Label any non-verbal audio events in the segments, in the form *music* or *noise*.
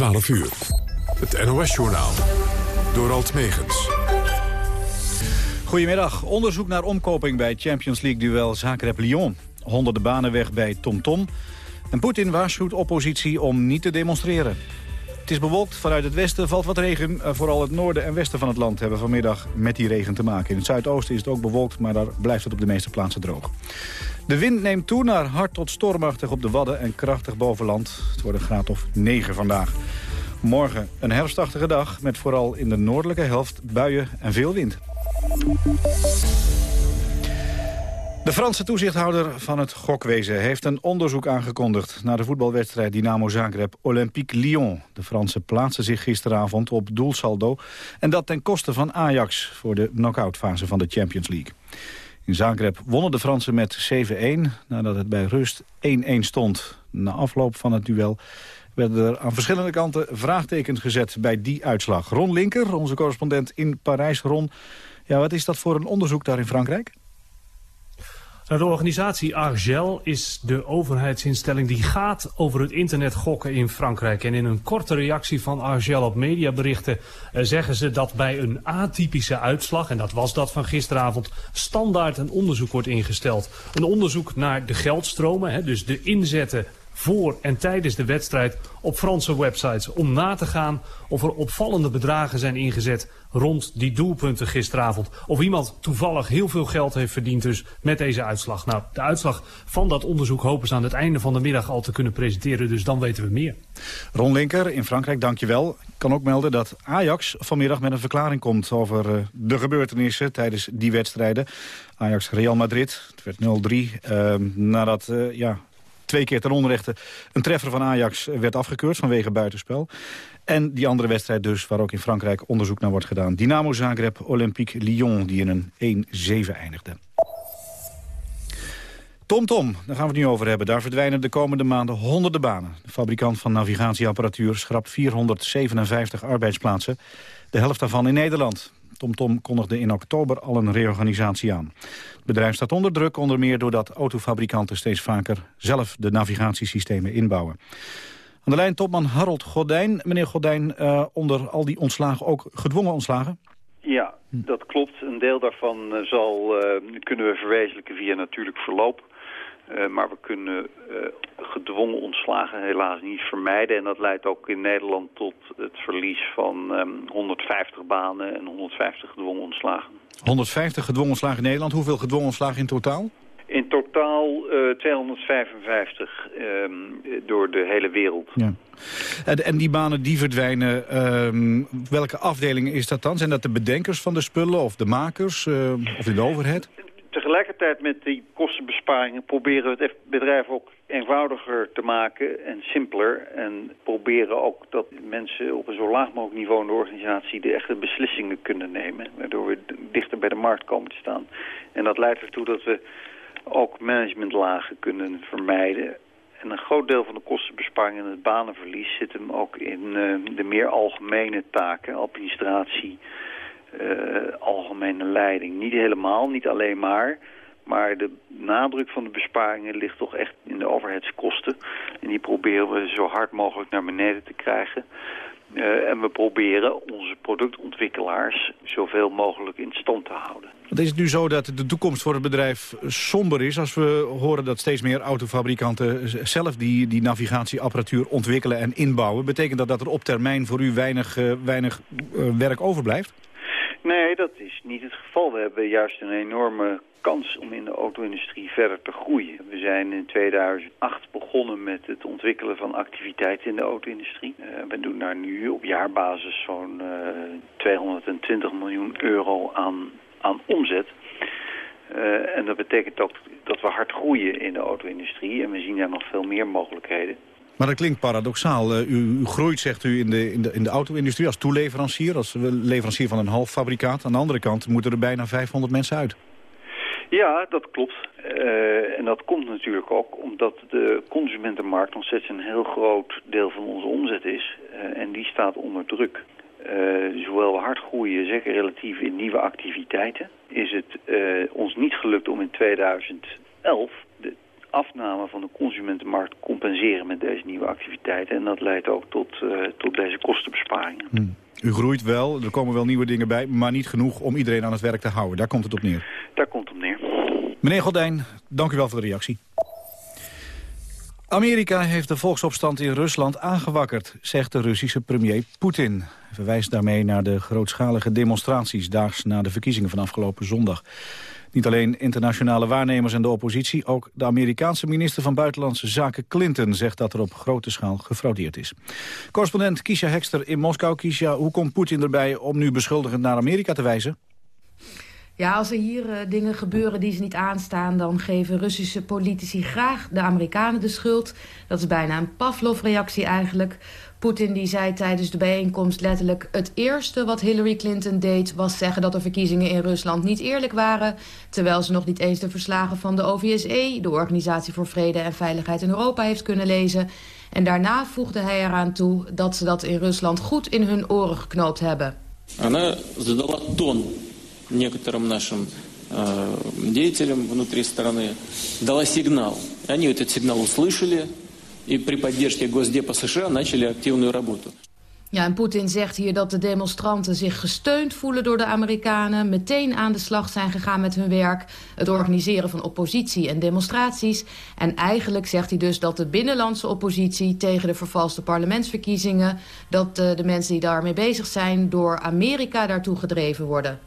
12 uur. Het NOS-journaal. Door Alt Megens. Goedemiddag. Onderzoek naar omkoping bij Champions League-duel Zagreb-Lyon. Honderden banen weg bij TomTom. -Tom. En Poetin waarschuwt oppositie om niet te demonstreren. Het is bewolkt. Vanuit het westen valt wat regen. Eh, vooral het noorden en westen van het land hebben vanmiddag met die regen te maken. In het zuidoosten is het ook bewolkt, maar daar blijft het op de meeste plaatsen droog. De wind neemt toe naar hard tot stormachtig op de Wadden en krachtig boven land. Het wordt een graad of 9 vandaag. Morgen een herfstachtige dag met vooral in de noordelijke helft buien en veel wind. De Franse toezichthouder van het gokwezen heeft een onderzoek aangekondigd... naar de voetbalwedstrijd Dynamo Zagreb-Olympique Lyon. De Fransen plaatsten zich gisteravond op doelsaldo... en dat ten koste van Ajax voor de knock-outfase van de Champions League. In Zagreb wonnen de Fransen met 7-1 nadat het bij rust 1-1 stond. Na afloop van het duel werden er aan verschillende kanten vraagtekens gezet bij die uitslag. Ron Linker, onze correspondent in Parijs. Ron, ja, wat is dat voor een onderzoek daar in Frankrijk? De organisatie Argel is de overheidsinstelling die gaat over het internet gokken in Frankrijk. En in een korte reactie van Argel op mediaberichten eh, zeggen ze dat bij een atypische uitslag, en dat was dat van gisteravond, standaard een onderzoek wordt ingesteld. Een onderzoek naar de geldstromen, dus de inzetten voor en tijdens de wedstrijd op Franse websites om na te gaan of er opvallende bedragen zijn ingezet rond die doelpunten gisteravond. Of iemand toevallig heel veel geld heeft verdiend dus met deze uitslag. Nou, de uitslag van dat onderzoek hopen ze aan het einde van de middag al te kunnen presenteren, dus dan weten we meer. Ron Linker in Frankrijk, dankjewel. Ik kan ook melden dat Ajax vanmiddag met een verklaring komt over uh, de gebeurtenissen tijdens die wedstrijden. Ajax-Real Madrid, het werd 0-3 uh, nadat uh, ja, twee keer ten onrechte een treffer van Ajax werd afgekeurd vanwege buitenspel. En die andere wedstrijd dus, waar ook in Frankrijk onderzoek naar wordt gedaan. Dynamo Zagreb, Olympique Lyon, die in een 1-7 eindigde. -tom, daar gaan we het nu over hebben. Daar verdwijnen de komende maanden honderden banen. De fabrikant van navigatieapparatuur schrapt 457 arbeidsplaatsen. De helft daarvan in Nederland. TomTom kondigde in oktober al een reorganisatie aan. Het bedrijf staat onder druk, onder meer doordat autofabrikanten steeds vaker zelf de navigatiesystemen inbouwen. Aan de lijn topman Harold Gordijn. Meneer Gordijn, uh, onder al die ontslagen ook gedwongen ontslagen? Ja, dat klopt. Een deel daarvan uh, zal, uh, kunnen we verwezenlijken via natuurlijk verloop. Uh, maar we kunnen uh, gedwongen ontslagen helaas niet vermijden. En dat leidt ook in Nederland tot het verlies van um, 150 banen en 150 gedwongen ontslagen. 150 gedwongen ontslagen in Nederland. Hoeveel gedwongen ontslagen in totaal? In totaal uh, 255 um, door de hele wereld. Ja. En, en die banen die verdwijnen, um, welke afdelingen is dat dan? Zijn dat de bedenkers van de spullen of de makers uh, of in de overheid? Tegelijkertijd met die kostenbesparingen proberen we het bedrijf ook eenvoudiger te maken en simpeler. En proberen ook dat mensen op een zo laag mogelijk niveau in de organisatie de echte beslissingen kunnen nemen. Waardoor we dichter bij de markt komen te staan. En dat leidt ertoe dat we ook managementlagen kunnen vermijden. En een groot deel van de kostenbesparing en het banenverlies zit hem ook in uh, de meer algemene taken, administratie, algemene leiding. Niet helemaal, niet alleen maar. Maar de nadruk van de besparingen ligt toch echt in de overheidskosten. En die proberen we zo hard mogelijk naar beneden te krijgen. Uh, en we proberen onze productontwikkelaars zoveel mogelijk in stand te houden. Want is het nu zo dat de toekomst voor het bedrijf somber is... als we horen dat steeds meer autofabrikanten zelf die, die navigatieapparatuur ontwikkelen en inbouwen? Betekent dat dat er op termijn voor u weinig, uh, weinig werk overblijft? Nee, dat is niet het geval. We hebben juist een enorme kans om in de auto-industrie verder te groeien. We zijn in 2008 begonnen met het ontwikkelen van activiteiten in de auto-industrie. Uh, we doen daar nu op jaarbasis zo'n uh, 220 miljoen euro aan, aan omzet. Uh, en dat betekent ook dat we hard groeien in de auto-industrie. En we zien daar nog veel meer mogelijkheden. Maar dat klinkt paradoxaal. Uh, u, u, groeit, zegt u, in de, in de, in de auto-industrie als toeleverancier, als leverancier van een halffabrikaat. Aan de andere kant moeten er bijna 500 mensen uit. Ja, dat klopt. Uh, en dat komt natuurlijk ook omdat de consumentenmarkt steeds een heel groot deel van onze omzet is. En die staat onder druk. Uh, zowel we hard groeien, zeker relatief in nieuwe activiteiten, is het ons niet gelukt om in 2011 de afname van de consumentenmarkt compenseren met deze nieuwe activiteiten. En dat leidt ook tot, tot deze kostenbesparingen. Hmm. U groeit wel, er komen wel nieuwe dingen bij, maar niet genoeg om iedereen aan het werk te houden. Daar komt het op neer. Daar komt het op neer. Meneer Goddijn, dank u wel voor de reactie. Amerika heeft de volksopstand in Rusland aangewakkerd, zegt de Russische premier Poetin. Hij verwijst daarmee naar de grootschalige demonstraties daags na de verkiezingen van afgelopen zondag. Niet alleen internationale waarnemers en de oppositie... ook de Amerikaanse minister van Buitenlandse Zaken Clinton... zegt dat er op grote schaal gefraudeerd is. Correspondent Kisha Hekster in Moskou. Kisha, hoe komt Poetin erbij om nu beschuldigend naar Amerika te wijzen? Ja, als er hier uh, dingen gebeuren die ze niet aanstaan... dan geven Russische politici graag de Amerikanen de schuld. Dat is bijna een Pavlov-reactie eigenlijk. Poetin die zei tijdens de bijeenkomst letterlijk... het eerste wat Hillary Clinton deed was zeggen dat de verkiezingen in Rusland niet eerlijk waren... terwijl ze nog niet eens de verslagen van de OVSE... de Organisatie voor Vrede en Veiligheid in Europa heeft kunnen lezen... En daarna voegde hij eraan toe dat ze dat in Rusland goed in hun oren geknoopt hebben. Она задала тон некоторым нашим э, деятелям внутри страны, дала сигнал. Они этот сигнал услышали, и при поддержке Госдепа США начали активную работу. Ja, en Poetin zegt hier dat de demonstranten zich gesteund voelen door de Amerikanen... meteen aan de slag zijn gegaan met hun werk... het organiseren van oppositie en demonstraties. En eigenlijk zegt hij dus dat de binnenlandse oppositie... tegen de vervalste parlementsverkiezingen... dat de, de mensen die daarmee bezig zijn door Amerika daartoe gedreven worden.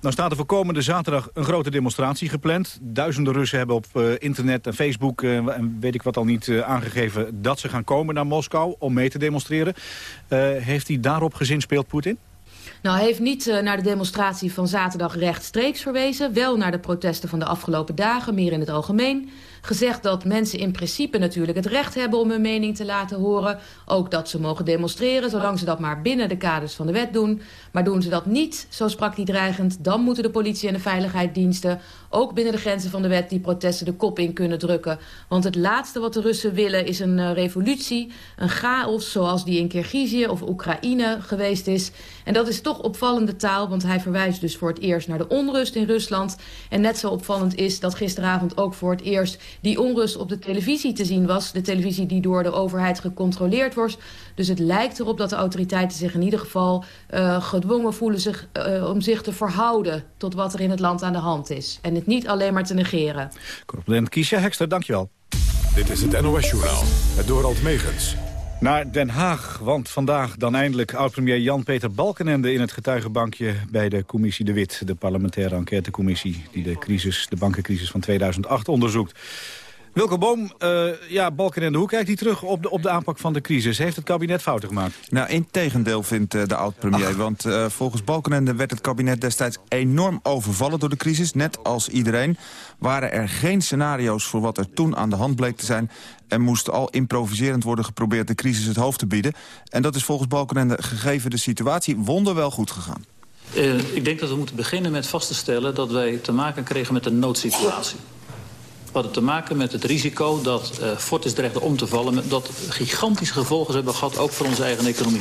Nou staat er voor komende zaterdag een grote demonstratie gepland. Duizenden Russen hebben op uh, internet en Facebook uh, en weet ik wat al niet uh, aangegeven... dat ze gaan komen naar Moskou om mee te demonstreren. heeft hij daarop gezinspeeld, Poetin? Nou, hij heeft niet naar de demonstratie van zaterdag rechtstreeks verwezen. Wel naar de protesten van de afgelopen dagen, meer in het algemeen gezegd dat mensen in principe natuurlijk het recht hebben om hun mening te laten horen. Ook dat ze mogen demonstreren, zolang ze dat maar binnen de kaders van de wet doen. Maar doen ze dat niet, zo sprak hij dreigend, dan moeten de politie en de veiligheidsdiensten ook binnen de grenzen van de wet die protesten de kop in kunnen drukken. Want het laatste wat de Russen willen is een uh, revolutie, een chaos zoals die in Kirgizië of Oekraïne geweest is. En dat is toch opvallende taal, want hij verwijst dus voor het eerst naar de onrust in Rusland. En net zo opvallend is dat gisteravond ook voor het eerst die onrust op de televisie te zien was. De televisie die door de overheid gecontroleerd wordt. Dus het lijkt erop dat de autoriteiten zich in ieder geval uh, gedwongen voelen zich, uh, om zich te verhouden tot wat er in het land aan de hand is. En het niet alleen maar te negeren. Correspondent Kiesja Hekster, dankjewel. Dit is het NOS Journaal, het Dorald Megens. Naar Den Haag, want vandaag dan eindelijk oud-premier Jan-Peter Balkenende in het getuigenbankje bij de commissie De Wit, de parlementaire enquêtecommissie die de, crisis, de bankencrisis van 2008 onderzoekt. Wilke Boom, uh, ja, Balkenende, hoe kijkt hij terug op de, op de aanpak van de crisis? Heeft het kabinet fouten gemaakt? Nou, in tegendeel vindt uh, de oud-premier. Want uh, volgens Balkenende werd het kabinet destijds enorm overvallen door de crisis. Net als iedereen waren er geen scenario's voor wat er toen aan de hand bleek te zijn. En moest al improviserend worden geprobeerd de crisis het hoofd te bieden. En dat is volgens Balkenende gegeven de situatie wonderwel goed gegaan. Uh, ik denk dat we moeten beginnen met vast te stellen dat wij te maken kregen met een noodsituatie. Hadden te maken met het risico dat uh, Fortis dreigde om te vallen... dat gigantische gevolgen hebben gehad, ook voor onze eigen economie.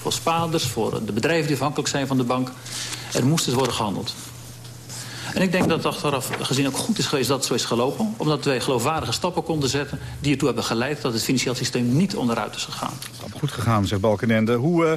Voor spaarders, voor de bedrijven die afhankelijk zijn van de bank. Er moest dus worden gehandeld. En ik denk dat het achteraf gezien ook goed is geweest dat het zo is gelopen. Omdat wij geloofwaardige stappen konden zetten die ertoe hebben geleid... dat het financieel systeem niet onderuit is gegaan. Goed gegaan, zegt Balkenende. Hoe, uh,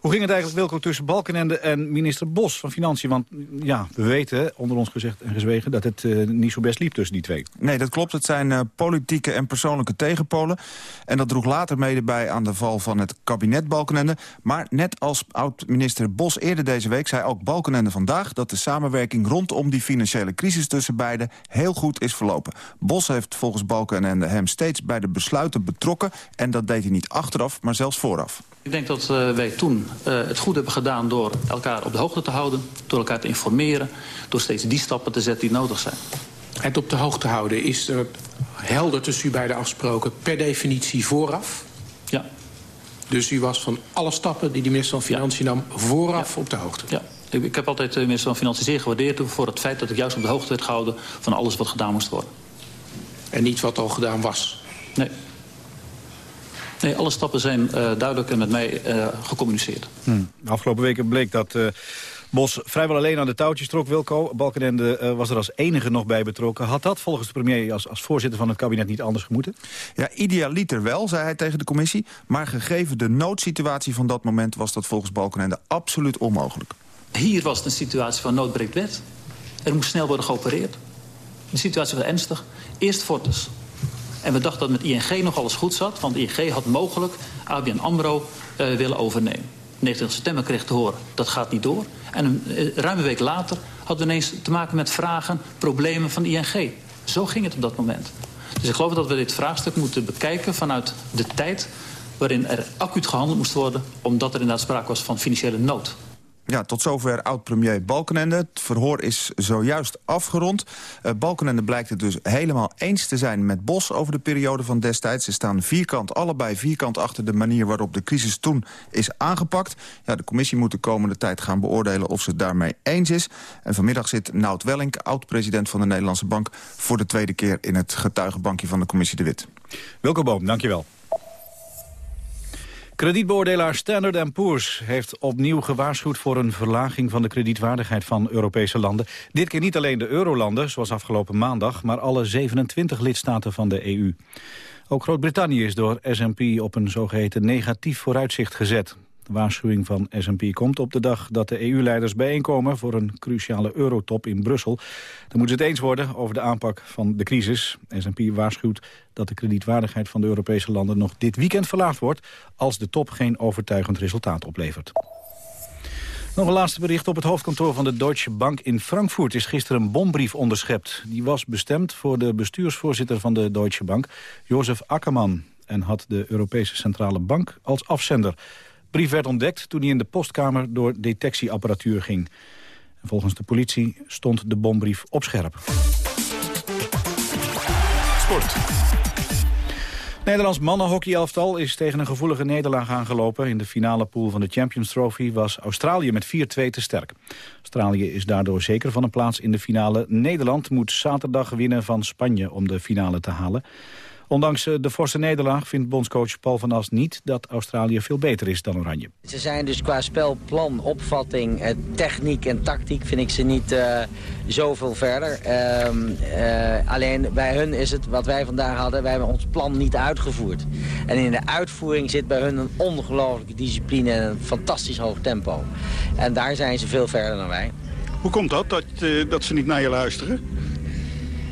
hoe ging het eigenlijk, Wilco, tussen Balkenende en minister Bos van Financiën? Want ja, we weten, onder ons gezegd en gezwegen... dat het uh, niet zo best liep tussen die twee. Nee, dat klopt. Het zijn uh, politieke en persoonlijke tegenpolen. En dat droeg later mede bij aan de val van het kabinet Balkenende. Maar net als oud-minister Bos eerder deze week... zei ook Balkenende vandaag dat de samenwerking rondom die financiële crisis tussen beiden... heel goed is verlopen. Bos heeft volgens Balkenende hem steeds bij de besluiten betrokken. En dat deed hij niet achteraf, maar zelfs vooraf. Ik denk dat uh, wij toen uh, het goed hebben gedaan door elkaar op de hoogte te houden... door elkaar te informeren, door steeds die stappen te zetten die nodig zijn. Het op de hoogte houden, is er helder tussen u beiden afgesproken... per definitie vooraf? Ja. Dus u was van alle stappen die de minister van Financiën ja. nam vooraf ja. op de hoogte? Ja. Ik, ik heb altijd de minister van Financiën zeer gewaardeerd... voor het feit dat ik juist op de hoogte werd gehouden... van alles wat gedaan moest worden. En niet wat al gedaan was? Nee. Nee, alle stappen zijn uh, duidelijk en met mij uh, gecommuniceerd. Hmm. De afgelopen weken bleek dat uh, Bos vrijwel alleen aan de touwtjes trok Wilco. Balkenende uh, was er als enige nog bij betrokken. Had dat volgens de premier als, als voorzitter van het kabinet niet anders gemoeten? Ja, idealiter wel, zei hij tegen de commissie. Maar gegeven de noodsituatie van dat moment... was dat volgens Balkenende absoluut onmogelijk. Hier was het een situatie van noodbreekt wet. Er moest snel worden geopereerd. De situatie was ernstig. Eerst Fortis. En we dachten dat met ING nog alles goed zat. Want ING had mogelijk ABN AMRO uh, willen overnemen. 19 september kreeg te horen, dat gaat niet door. En een uh, ruime week later hadden we ineens te maken met vragen, problemen van ING. Zo ging het op dat moment. Dus ik geloof dat we dit vraagstuk moeten bekijken vanuit de tijd... waarin er acuut gehandeld moest worden... omdat er inderdaad sprake was van financiële nood. Ja, tot zover oud-premier Balkenende. Het verhoor is zojuist afgerond. Uh, Balkenende blijkt het dus helemaal eens te zijn met Bos over de periode van destijds. Ze staan vierkant, allebei vierkant achter de manier waarop de crisis toen is aangepakt. Ja, de commissie moet de komende tijd gaan beoordelen of ze het daarmee eens is. En vanmiddag zit Nout Welling, oud-president van de Nederlandse Bank... voor de tweede keer in het getuigenbankje van de commissie De Wit. Wilco Boom, dankjewel. Kredietbeoordelaar Standard Poor's heeft opnieuw gewaarschuwd voor een verlaging van de kredietwaardigheid van Europese landen. Dit keer niet alleen de eurolanden, zoals afgelopen maandag, maar alle 27 lidstaten van de EU. Ook Groot-Brittannië is door S&P op een zogeheten negatief vooruitzicht gezet. De waarschuwing van S&P komt op de dag dat de EU-leiders bijeenkomen... voor een cruciale eurotop in Brussel. Dan moeten ze het eens worden over de aanpak van de crisis. S&P waarschuwt dat de kredietwaardigheid van de Europese landen... nog dit weekend verlaagd wordt... als de top geen overtuigend resultaat oplevert. Nog een laatste bericht. Op het hoofdkantoor van de Deutsche Bank in Frankfurt is gisteren een bombrief onderschept. Die was bestemd voor de bestuursvoorzitter van de Deutsche Bank, Jozef Akkerman. En had de Europese Centrale Bank als afzender brief werd ontdekt toen hij in de postkamer door detectieapparatuur ging. volgens de politie stond de bombrief op scherp. Sport. Nederlands mannenhockeyelftal is tegen een gevoelige nederlaag aangelopen. In de finale pool van de Champions Trophy was Australië met 4-2 te sterk. Australië is daardoor zeker van een plaats in de finale. Nederland moet zaterdag winnen van Spanje om de finale te halen. Ondanks eh, de forse nederlaag vindt bondscoach Paul van As niet dat Australië veel beter is dan Oranje. Ze zijn dus qua spelplan, opvatting, eh, techniek en tactiek vind ik ze niet uh, zoveel verder. Uh, uh, alleen bij hun is het wat wij vandaag hadden, wij hebben ons plan niet uitgevoerd. En in de uitvoering zit bij hun een ongelooflijke discipline en een fantastisch hoog tempo. En daar zijn ze veel verder dan wij. Hoe komt dat, dat, dat ze niet naar je luisteren?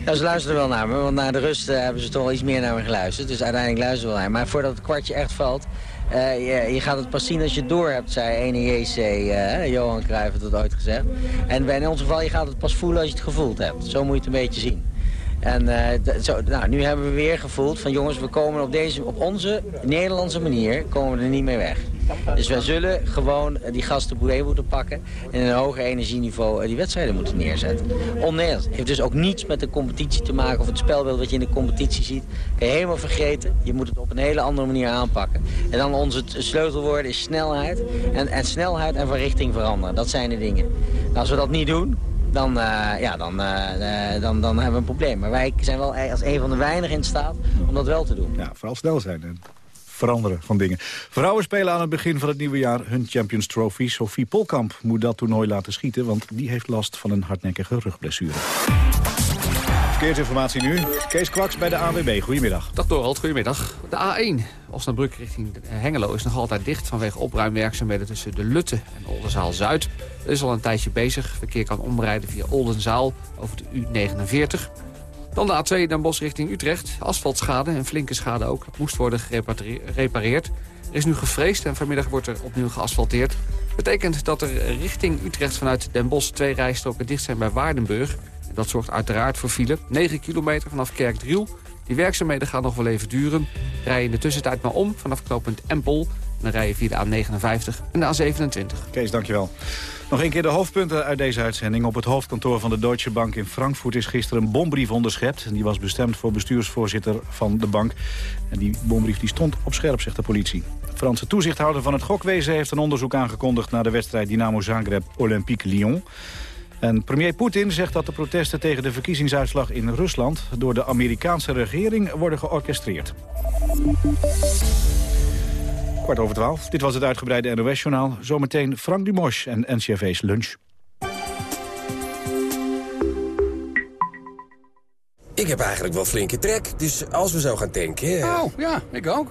Ja, ze luisteren wel naar me, want na de rust uh, hebben ze toch wel iets meer naar me geluisterd. Dus uiteindelijk luisteren we wel naar me. Maar voordat het kwartje echt valt, uh, je, je, gaat het pas zien als je het door hebt, zei ene JC. Uh, Johan Cruijff dat ooit gezegd. En bij in ons geval, je gaat het pas voelen als je het gevoeld hebt. Zo moet je het een beetje zien. En uh, zo, nou, nu hebben we weer gevoeld van jongens, we komen op, deze, op onze Nederlandse manier komen we er niet mee weg. Dus wij zullen gewoon die gasten boeré moeten pakken... en een hoger energieniveau eh, die wedstrijden moeten neerzetten. Onnederland heeft dus ook niets met de competitie te maken... of het spelbeeld wat je in de competitie ziet. Kan je helemaal vergeten. Je moet het op een hele andere manier aanpakken. En dan onze sleutelwoord is snelheid. En, en snelheid en van richting veranderen. Dat zijn de dingen. Nou, als we dat niet doen, dan, uh, ja, dan, uh, dan, dan hebben we een probleem. Maar wij zijn wel als een van de weinigen in staat om dat wel te doen. Ja, vooral snel zijn veranderen van dingen. Vrouwen spelen aan het begin van het nieuwe jaar hun Champions Trophy. Sophie Polkamp moet dat toernooi laten schieten... want die heeft last van een hardnekkige rugblessure. Verkeersinformatie nu. Kees Kwaks bij de AWB. Goedemiddag. Dag Dorald, goedemiddag. De A1, Osnabrück richting Hengelo, is nog altijd dicht... vanwege opruimwerkzaamheden tussen de Lutte en Oldenzaal-Zuid. Dat is al een tijdje bezig. Verkeer kan omrijden via Oldenzaal over de U49. Dan de A2 Den Bosch richting Utrecht. Asfaltschade en flinke schade ook. Moest worden gerepareerd. Er is nu gevreesd en vanmiddag wordt er opnieuw geasfalteerd. Betekent dat er richting Utrecht vanuit Den Bosch twee rijstroken dicht zijn bij Waardenburg. Dat zorgt uiteraard voor file. 9 kilometer vanaf Kerkdriel. Die werkzaamheden gaan nog wel even duren. Rij in de tussentijd maar om vanaf knooppunt Empel. Dan rij je via de A59 en de A27. Kees, dankjewel. Nog een keer de hoofdpunten uit deze uitzending. Op het hoofdkantoor van de Deutsche Bank in Frankfurt is gisteren een bombrief onderschept. Die was bestemd voor bestuursvoorzitter van de bank. En die bombrief die stond op scherp, zegt de politie. De Franse toezichthouder van het gokwezen heeft een onderzoek aangekondigd... naar de wedstrijd Dynamo Zagreb-Olympique Lyon. En premier Poetin zegt dat de protesten tegen de verkiezingsuitslag in Rusland... door de Amerikaanse regering worden georchestreerd. Kwart over twaalf. Dit was het uitgebreide NOS-journaal. Zometeen Frank Dumosch en NCRV's lunch. Ik heb eigenlijk wel flinke trek, dus als we zo gaan denken. Oh, ja, ik ook.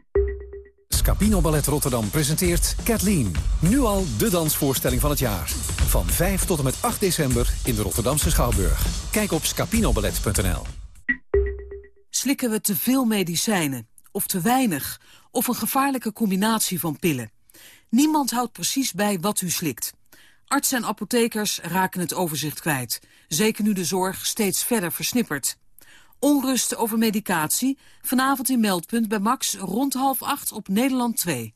Scapino Ballet Rotterdam presenteert Kathleen. Nu al de dansvoorstelling van het jaar. Van 5 tot en met 8 december in de Rotterdamse Schouwburg. Kijk op scapinoballet.nl. Slikken we te veel medicijnen? Of te weinig? Of een gevaarlijke combinatie van pillen? Niemand houdt precies bij wat u slikt. Artsen en apothekers raken het overzicht kwijt. Zeker nu de zorg steeds verder versnippert. Onrust over medicatie. Vanavond in Meldpunt bij Max rond half acht op Nederland 2.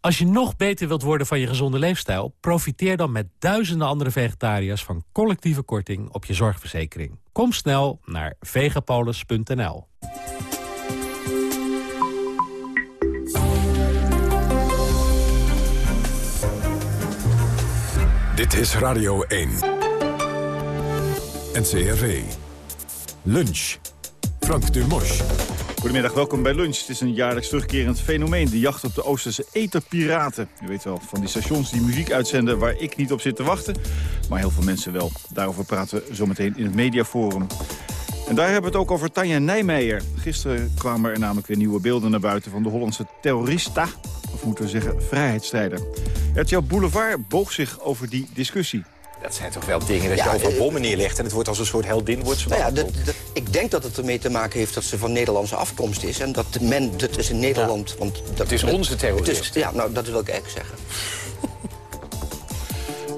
Als je nog beter wilt worden van je gezonde leefstijl... profiteer dan met duizenden andere vegetariërs... van collectieve korting op je zorgverzekering. Kom snel naar vegapolis.nl. Dit is Radio 1. NCRV. Lunch. Frank Dumos. Goedemiddag, welkom bij Lunch. Het is een jaarlijks terugkerend fenomeen, de jacht op de Oosterse etherpiraten. U weet wel, van die stations die muziek uitzenden waar ik niet op zit te wachten. Maar heel veel mensen wel. Daarover praten we zometeen in het mediaforum. En daar hebben we het ook over Tanja Nijmeijer. Gisteren kwamen er namelijk weer nieuwe beelden naar buiten van de Hollandse terrorista. Of moeten we zeggen vrijheidsstrijder. RTL Boulevard boog zich over die discussie. Dat zijn toch wel dingen dat je overal bommen neerlegt... en het wordt als een soort heldin wordt ze nou ja, dat, dat, Ik denk dat het ermee te maken heeft dat ze van Nederlandse afkomst is... en dat men, dat is in Nederland... Want dat, het is onze terrorist. ja, nou, dat wil ik eigenlijk zeggen. *laughs*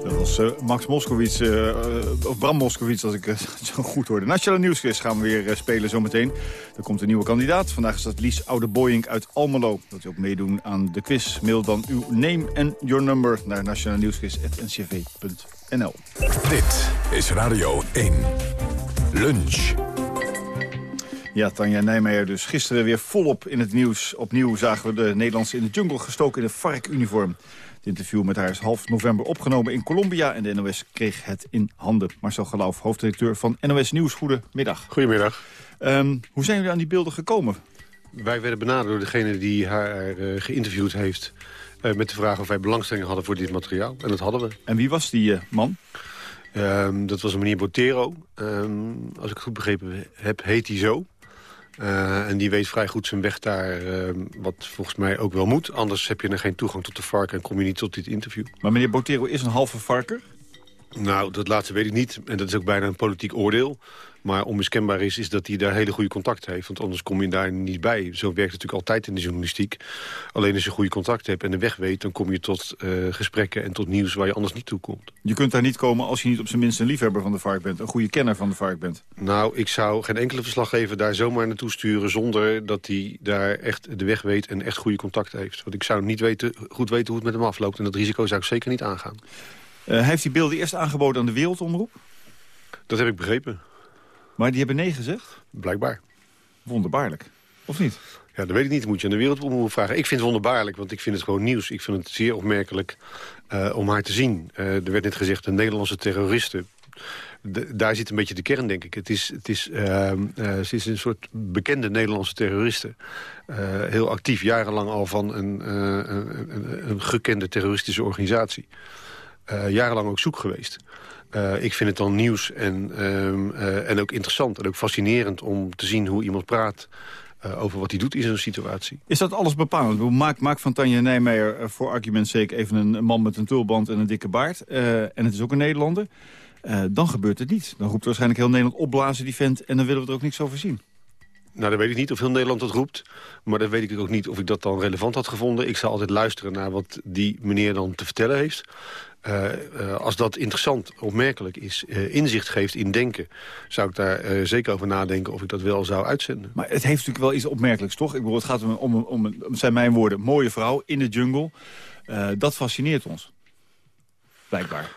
Dat was uh, Max Moskowitz, uh, of Bram Moskowitz, als ik het *laughs* zo goed hoorde. Nationale Nieuwsquiz gaan we weer spelen zometeen. Er komt een nieuwe kandidaat. Vandaag is dat Lies Oudeboyink uit Almelo. Wilt u ook meedoen aan de quiz? Mail dan uw name en your number naar nationale Dit is Radio 1. Lunch. Ja, Tanja Nijmeijer dus gisteren weer volop in het nieuws. Opnieuw zagen we de Nederlandse in de jungle gestoken in een varkuniform. Het interview met haar is half november opgenomen in Colombia... en de NOS kreeg het in handen. Marcel Geloof, hoofdredacteur van NOS Nieuws. Goedemiddag. Goedemiddag. Um, hoe zijn jullie aan die beelden gekomen? Wij werden benaderd door degene die haar uh, geïnterviewd heeft... Uh, met de vraag of wij belangstelling hadden voor dit materiaal. En dat hadden we. En wie was die uh, man? Um, dat was een meneer Botero. Um, als ik het goed begrepen heb, heet hij zo. Uh, en die weet vrij goed zijn weg daar, uh, wat volgens mij ook wel moet. Anders heb je dan geen toegang tot de varken en kom je niet tot dit interview. Maar meneer Botero is een halve varker? Nou, dat laatste weet ik niet. En dat is ook bijna een politiek oordeel. Maar onmiskenbaar is, is dat hij daar hele goede contacten heeft. Want anders kom je daar niet bij. Zo werkt het natuurlijk altijd in de journalistiek. Alleen als je goede contacten hebt en de weg weet... dan kom je tot uh, gesprekken en tot nieuws waar je anders niet toe komt. Je kunt daar niet komen als je niet op zijn minst een liefhebber van de vark bent. Een goede kenner van de vark bent. Nou, ik zou geen enkele verslaggever daar zomaar naartoe sturen... zonder dat hij daar echt de weg weet en echt goede contacten heeft. Want ik zou niet weten, goed weten hoe het met hem afloopt. En dat risico zou ik zeker niet aangaan. Uh, heeft die beelden eerst aangeboden aan de Wereldomroep? Dat heb ik begrepen. Maar die hebben nee gezegd? Blijkbaar. Wonderbaarlijk. Of niet? Ja, dat weet ik niet. moet je aan de wereldomroep vragen. Ik vind het wonderbaarlijk, want ik vind het gewoon nieuws. Ik vind het zeer opmerkelijk uh, om haar te zien. Uh, er werd net gezegd, de Nederlandse terroristen. De, daar zit een beetje de kern, denk ik. Het is, het is, uh, ze is een soort bekende Nederlandse terroriste. heel actief, jarenlang al van een, een, een, een gekende terroristische organisatie. jarenlang ook zoek geweest. Uh, ik vind het dan nieuws en, um, uh, en ook interessant en ook fascinerend om te zien hoe iemand praat uh, over wat hij doet in zo'n situatie. Is dat alles bepalend? Maak, maak van Tanja Nijmeijer voor argument zeker even een man met een tulband en een dikke baard. en het is ook een Nederlander. dan gebeurt het niet. Dan roept waarschijnlijk heel Nederland opblazen die vent en dan willen we er ook niks over zien. Nou, dat weet ik niet of heel Nederland dat roept. Maar dan weet ik ook niet of ik dat dan relevant had gevonden. Ik zou altijd luisteren naar wat die meneer dan te vertellen heeft. Uh, uh, als dat interessant, opmerkelijk is, uh, inzicht geeft in denken... zou ik daar zeker over nadenken of ik dat wel zou uitzenden. Maar het heeft natuurlijk wel iets opmerkelijks, toch? Ik bedoel, het gaat om, om, om, om zijn mijn woorden, mooie vrouw in de jungle. dat fascineert ons. Blijkbaar.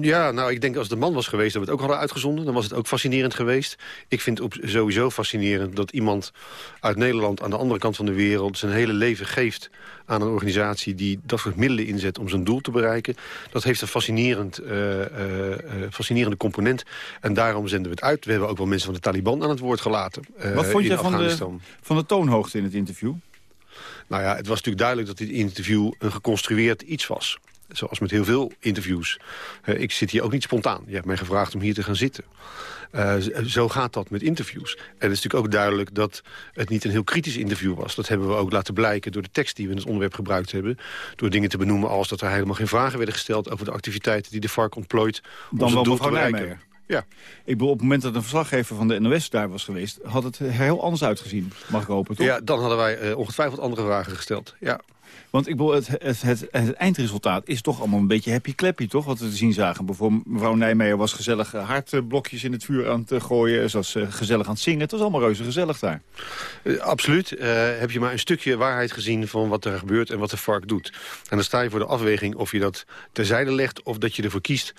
Ja, nou, ik denk als de man was geweest dat we het ook hadden uitgezonden. Dan was het ook fascinerend geweest. Ik vind het sowieso fascinerend dat iemand uit Nederland... aan de andere kant van de wereld zijn hele leven geeft aan een organisatie... die dat soort middelen inzet om zijn doel te bereiken. Dat heeft een fascinerend, uh, uh, fascinerende component. En daarom zenden we het uit. We hebben ook wel mensen van de Taliban aan het woord gelaten. Wat vond je van de, van de toonhoogte in het interview? Nou ja, het was natuurlijk duidelijk dat dit interview een geconstrueerd iets was. Zoals met heel veel interviews. Uh, ik zit hier ook niet spontaan. Je hebt mij gevraagd om hier te gaan zitten. Uh, zo gaat dat met interviews. En het is natuurlijk ook duidelijk dat het niet een heel kritisch interview was. Dat hebben we ook laten blijken door de tekst die we in het onderwerp gebruikt hebben. Door dingen te benoemen als dat er helemaal geen vragen werden gesteld... over de activiteiten die de FARC ontplooit om Dan zijn doel te bereiken. Ja. Ik bedoel, op het moment dat een verslaggever van de NOS daar was geweest... had het heel anders uitgezien, mag ik hopen, toch? Ja, dan hadden wij uh, ongetwijfeld andere vragen gesteld, ja. Want ik bedoel, het, het, het, het, eindresultaat is toch allemaal een beetje happy-clappy, toch? Wat we te zien zagen. Bijvoorbeeld mevrouw Nijmeijer was gezellig haardblokjes in het vuur aan het gooien. Ze was gezellig aan het zingen. Het was allemaal reuze gezellig daar. Uh, absoluut. Uh, heb je maar een stukje waarheid gezien van wat er gebeurt en wat de vark doet. En dan sta je voor de afweging of je dat terzijde legt... of dat je ervoor kiest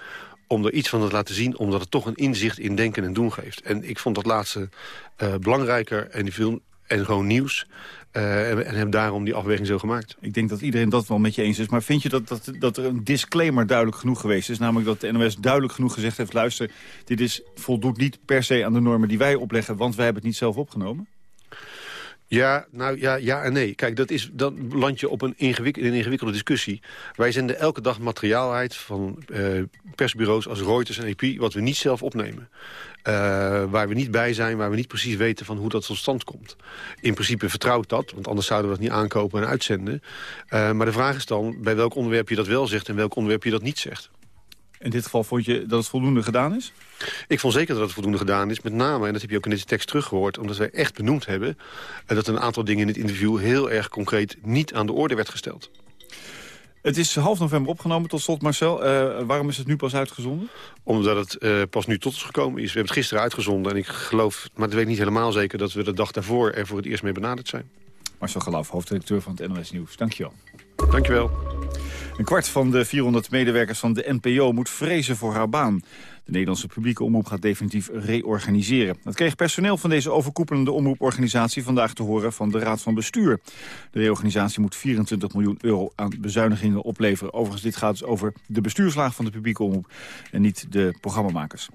om er iets van te laten zien... omdat het toch een inzicht in denken en doen geeft. En ik vond dat laatste uh, belangrijker en, veel, en gewoon nieuws. En, en heb daarom die afweging zo gemaakt. Ik denk dat iedereen dat wel met je eens is. Maar vind je dat, dat, dat er een disclaimer duidelijk genoeg geweest is? Namelijk dat de NOS duidelijk genoeg gezegd heeft... luister, dit is, voldoet niet per se aan de normen die wij opleggen... want wij hebben het niet zelf opgenomen? Ja, nou ja, ja en nee. Kijk, dat is, dan land je op een, ingewik een ingewikkelde discussie. Wij zenden elke dag materiaal uit van uh, persbureaus als Reuters en EP... wat we niet zelf opnemen. Uh, waar we niet bij zijn, waar we niet precies weten van hoe dat tot stand komt. In principe vertrouwt dat, want anders zouden we dat niet aankopen en uitzenden. Uh, maar de vraag is dan bij welk onderwerp je dat wel zegt... en welk onderwerp je dat niet zegt. In dit geval vond je dat het voldoende gedaan is? Ik vond zeker dat het voldoende gedaan is. Met name, en dat heb je ook in deze tekst teruggehoord... omdat wij echt benoemd hebben... dat een aantal dingen in het interview heel erg concreet... niet aan de orde werd gesteld. Het is half november opgenomen, tot slot Marcel. Uh, waarom is het nu pas uitgezonden? Omdat het uh, pas nu tot ons gekomen is. We hebben het gisteren uitgezonden en ik geloof, maar dat weet ik niet helemaal zeker... dat we de dag daarvoor er voor het eerst mee benaderd zijn. Marcel Gelaf, hoofdredacteur van het NOS Nieuws. Dank je Een kwart van de 400 medewerkers van de NPO moet vrezen voor haar baan. De Nederlandse publieke omroep gaat definitief reorganiseren. Dat kreeg personeel van deze overkoepelende omroeporganisatie vandaag te horen van de Raad van Bestuur. De reorganisatie moet 24 miljoen euro aan bezuinigingen opleveren. Overigens, dit gaat dus over de bestuurslaag van de publieke omroep en niet de programmamakers.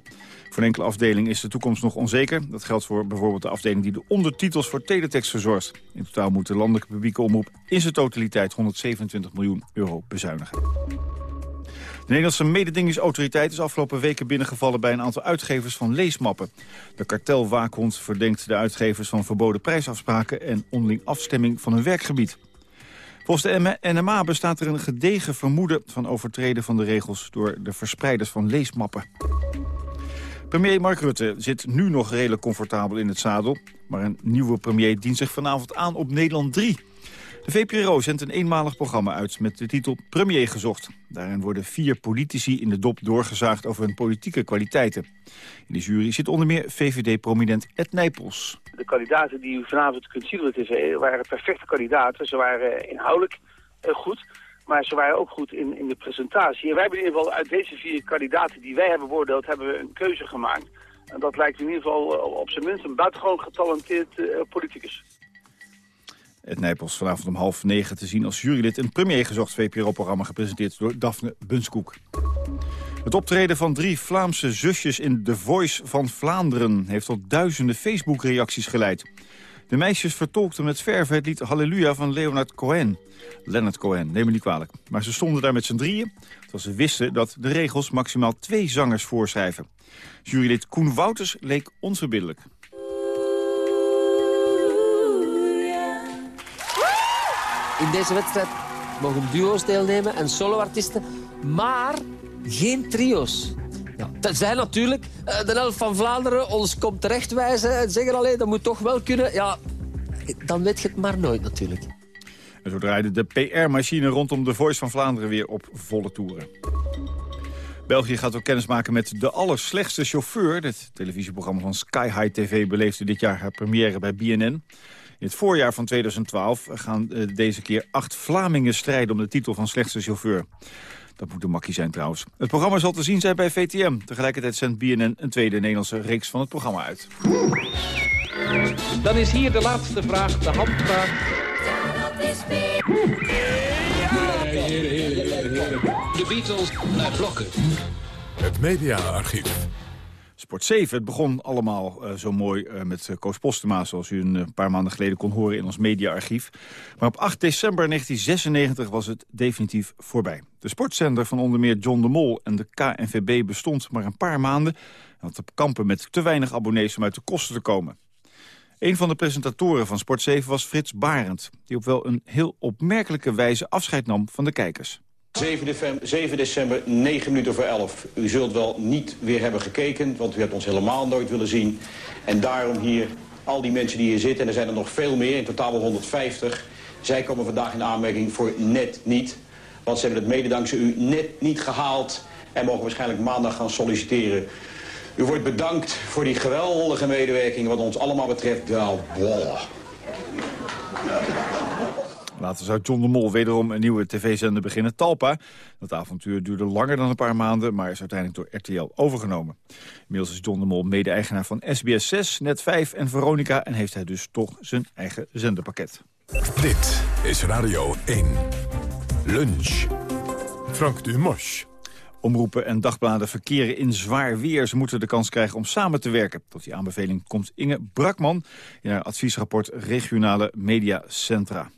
Voor een enkele afdeling is de toekomst nog onzeker. Dat geldt voor bijvoorbeeld de afdeling die de ondertitels voor teletext verzorgt. In totaal moet de landelijke publieke omroep in zijn totaliteit 127 miljoen euro bezuinigen. De Nederlandse mededingingsautoriteit is afgelopen weken binnengevallen bij een aantal uitgevers van leesmappen. De kartelwaakhond verdenkt de uitgevers van verboden prijsafspraken en onderling afstemming van hun werkgebied. Volgens de NMA bestaat er een gedegen vermoeden van overtreden van de regels door de verspreiders van leesmappen. Premier Mark Rutte zit nu nog redelijk comfortabel in het zadel. Maar een nieuwe premier dient zich vanavond aan op Nederland 3. De VPRO zendt een eenmalig programma uit met de titel Premier gezocht. Daarin worden vier politici in de dop doorgezaagd over hun politieke kwaliteiten. In de jury zit onder meer VVD-prominent Ed Nijpels. De kandidaten die u vanavond kunt zien de tv waren perfecte kandidaten. Ze waren inhoudelijk goed, maar ze waren ook goed in, in de presentatie. En wij hebben in ieder geval uit deze vier kandidaten die wij hebben beoordeeld, hebben we een keuze gemaakt. En dat lijkt in ieder geval op zijn minst een buitengewoon getalenteerd politicus. Het Nijpels vanavond om half negen te zien als jurylid... een premier gezocht VPRO-programma gepresenteerd door Daphne Bunskoek. Het optreden van drie Vlaamse zusjes in The Voice van Vlaanderen... heeft tot duizenden Facebook-reacties geleid. De meisjes vertolkten met verve het lied Halleluja van Leonard Cohen. Leonard Cohen, neem me niet kwalijk. Maar ze stonden daar met z'n drieën... terwijl ze wisten dat de regels maximaal twee zangers voorschrijven. Jurylid Koen Wouters leek onverbiddelijk. In deze wedstrijd mogen duo's deelnemen en soloartiesten, maar geen trio's. Ja, tenzij natuurlijk uh, de helft van Vlaanderen ons komt terechtwijzen en zeggen alleen dat moet toch wel kunnen. Ja, dan weet je het maar nooit natuurlijk. En zo draaide de PR-machine rondom de Voice van Vlaanderen weer op volle toeren. België gaat ook kennismaken met De Allerslechtste Chauffeur. Het televisieprogramma van Sky High TV beleefde dit jaar haar première bij BNN. In het voorjaar van 2012 gaan deze keer acht Vlamingen strijden om de titel van slechtste chauffeur. Dat moet een makkie zijn trouwens. Het programma zal te zien zijn bij VTM. Tegelijkertijd zendt BNN een tweede Nederlandse reeks van het programma uit. Dan is hier de laatste vraag, de handvraag. De Beatles naar blokken. Het mediaarchief. Sport 7, het begon allemaal uh, zo mooi uh, met uh, Koos Postema... zoals u een paar maanden geleden kon horen in ons mediaarchief. Maar op 8 december 1996 was het definitief voorbij. De sportzender van onder meer John de Mol en de KNVB bestond maar een paar maanden... en had te kampen met te weinig abonnees om uit de kosten te komen. Een van de presentatoren van Sport 7 was Frits Barend... die op wel een heel opmerkelijke wijze afscheid nam van de kijkers. 7 december, 7 december, 9 minuten voor 11. U zult wel niet weer hebben gekeken, want u hebt ons helemaal nooit willen zien. En daarom hier, al die mensen die hier zitten, en er zijn er nog veel meer, in totaal wel 150... zij komen vandaag in aanmerking voor net niet. Want ze hebben het mede u net niet gehaald... en mogen waarschijnlijk maandag gaan solliciteren. U wordt bedankt voor die geweldige medewerking wat ons allemaal betreft. Boah. Later zou John de Mol wederom een nieuwe tv-zender beginnen, Talpa. Dat avontuur duurde langer dan een paar maanden, maar is uiteindelijk door RTL overgenomen. Inmiddels is John de Mol mede-eigenaar van SBS 6, Net 5 en Veronica... en heeft hij dus toch zijn eigen zenderpakket. Dit is Radio 1. Lunch. Frank Dumosch. Omroepen en dagbladen verkeren in zwaar weer. Ze moeten de kans krijgen om samen te werken. Tot die aanbeveling komt Inge Brakman in haar adviesrapport Regionale Mediacentra.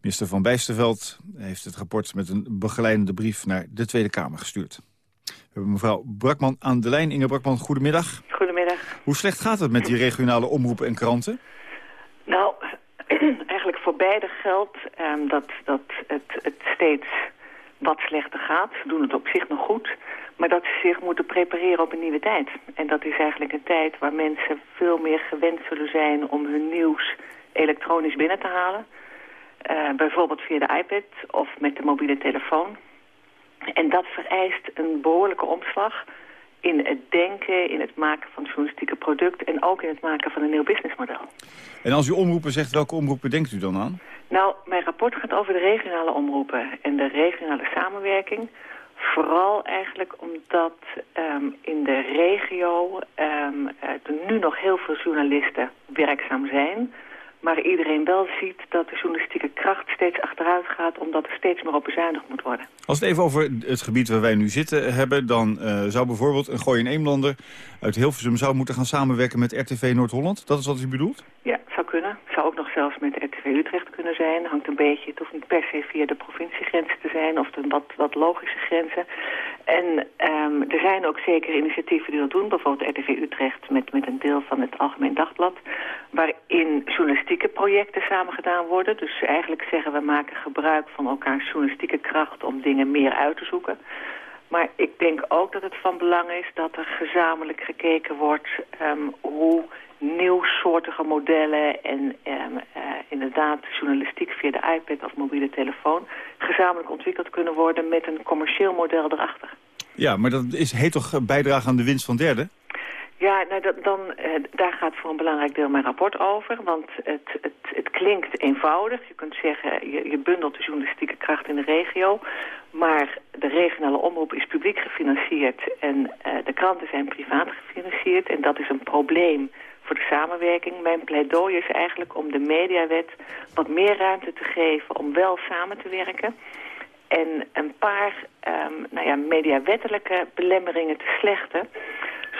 Minister Van Bijsterveld heeft het rapport met een begeleidende brief naar de Tweede Kamer gestuurd. We hebben mevrouw Brakman aan de lijn. Inge Brakman, goedemiddag. Goedemiddag. Hoe slecht gaat het met die regionale omroepen en kranten? Nou, *clears throat* eigenlijk voor beide geldt um, dat, dat het, het steeds wat slechter gaat. Ze doen het op zich nog goed. Maar dat ze zich moeten prepareren op een nieuwe tijd. En dat is eigenlijk een tijd waar mensen veel meer gewend zullen zijn om hun nieuws elektronisch binnen te halen. Uh, bijvoorbeeld via de iPad of met de mobiele telefoon. En dat vereist een behoorlijke omslag in het denken, in het maken van het journalistieke product... en ook in het maken van een nieuw businessmodel. En als u omroepen zegt, welke omroepen denkt u dan aan? Nou, mijn rapport gaat over de regionale omroepen en de regionale samenwerking. Vooral eigenlijk omdat um, in de regio um, er nu nog heel veel journalisten werkzaam zijn... Maar iedereen wel ziet dat de journalistieke kracht steeds achteruit gaat... omdat er steeds meer op bezuinigd moet worden. Als we het even over het gebied waar wij nu zitten hebben... dan uh, zou bijvoorbeeld een Gooi en Eemlander uit Hilversum... zou moeten gaan samenwerken met RTV Noord-Holland? Dat is wat u bedoelt? Ja, zou kunnen. Zou ook zelfs met RTV Utrecht kunnen zijn. Hangt een beetje, het hoeft niet per se via de provinciegrenzen te zijn... of de wat, wat logische grenzen. En um, er zijn ook zeker initiatieven die dat doen. Bijvoorbeeld RTV Utrecht met, met een deel van het Algemeen Dagblad... waarin journalistieke projecten samen gedaan worden. Dus eigenlijk zeggen we maken gebruik van elkaars journalistieke kracht... om dingen meer uit te zoeken. Maar ik denk ook dat het van belang is dat er gezamenlijk gekeken wordt... Um, hoe nieuwsoortige modellen en um, uh, inderdaad journalistiek via de iPad of mobiele telefoon... gezamenlijk ontwikkeld kunnen worden met een commercieel model erachter. Ja, maar dat is, heet toch bijdrage aan de winst van derden? Ja, nou, dat, dan, uh, daar gaat voor een belangrijk deel mijn rapport over. Want het, het, het klinkt eenvoudig. Je kunt zeggen, je, je bundelt de journalistieke kracht in de regio. Maar de regionale omroep is publiek gefinancierd. En uh, de kranten zijn privaat gefinancierd. En dat is een probleem voor de samenwerking. Mijn pleidooi is eigenlijk om de mediawet wat meer ruimte te geven om wel samen te werken. En een paar um, nou ja, mediawettelijke belemmeringen te slechten.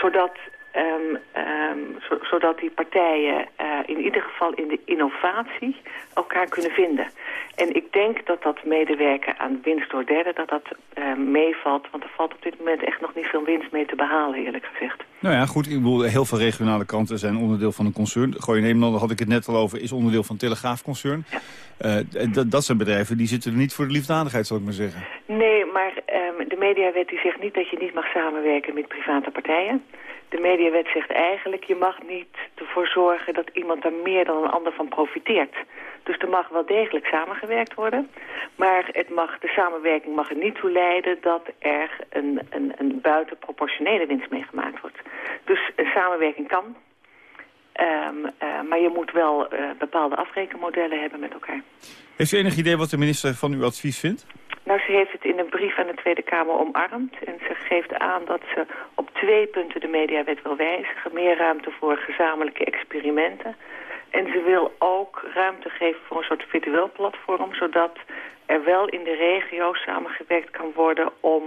Zodat Um, um, zo, zodat die partijen uh, in ieder geval in de innovatie elkaar kunnen vinden. En ik denk dat dat medewerken aan winst door derden, dat dat uh, meevalt. Want er valt op dit moment echt nog niet veel winst mee te behalen, eerlijk gezegd. Nou ja, goed. Ik bedoel, heel veel regionale kranten zijn onderdeel van een concern. Gooi Nederland, daar had ik het net al over, is onderdeel van Telegraafconcern. Ja. Uh, dat zijn bedrijven, die zitten er niet voor de liefdadigheid, zal ik maar zeggen. Nee, maar um, de mediawet die zegt niet dat je niet mag samenwerken met private partijen. De mediawet zegt eigenlijk, je mag niet ervoor zorgen dat iemand er meer dan een ander van profiteert. Dus er mag wel degelijk samengewerkt worden. Maar het mag, de samenwerking mag er niet toe leiden dat er een, een, een buitenproportionele winst mee gemaakt wordt. Dus een samenwerking kan. Um, uh, maar je moet wel uh, bepaalde afrekenmodellen hebben met elkaar. Heeft u enig idee wat de minister van uw advies vindt? Nou, ze heeft het in een brief aan de Tweede Kamer omarmd. En ze geeft aan dat ze op twee punten de mediawet wil wijzigen. Meer ruimte voor gezamenlijke experimenten. En ze wil ook ruimte geven voor een soort virtueel platform... zodat er wel in de regio samengewerkt kan worden om...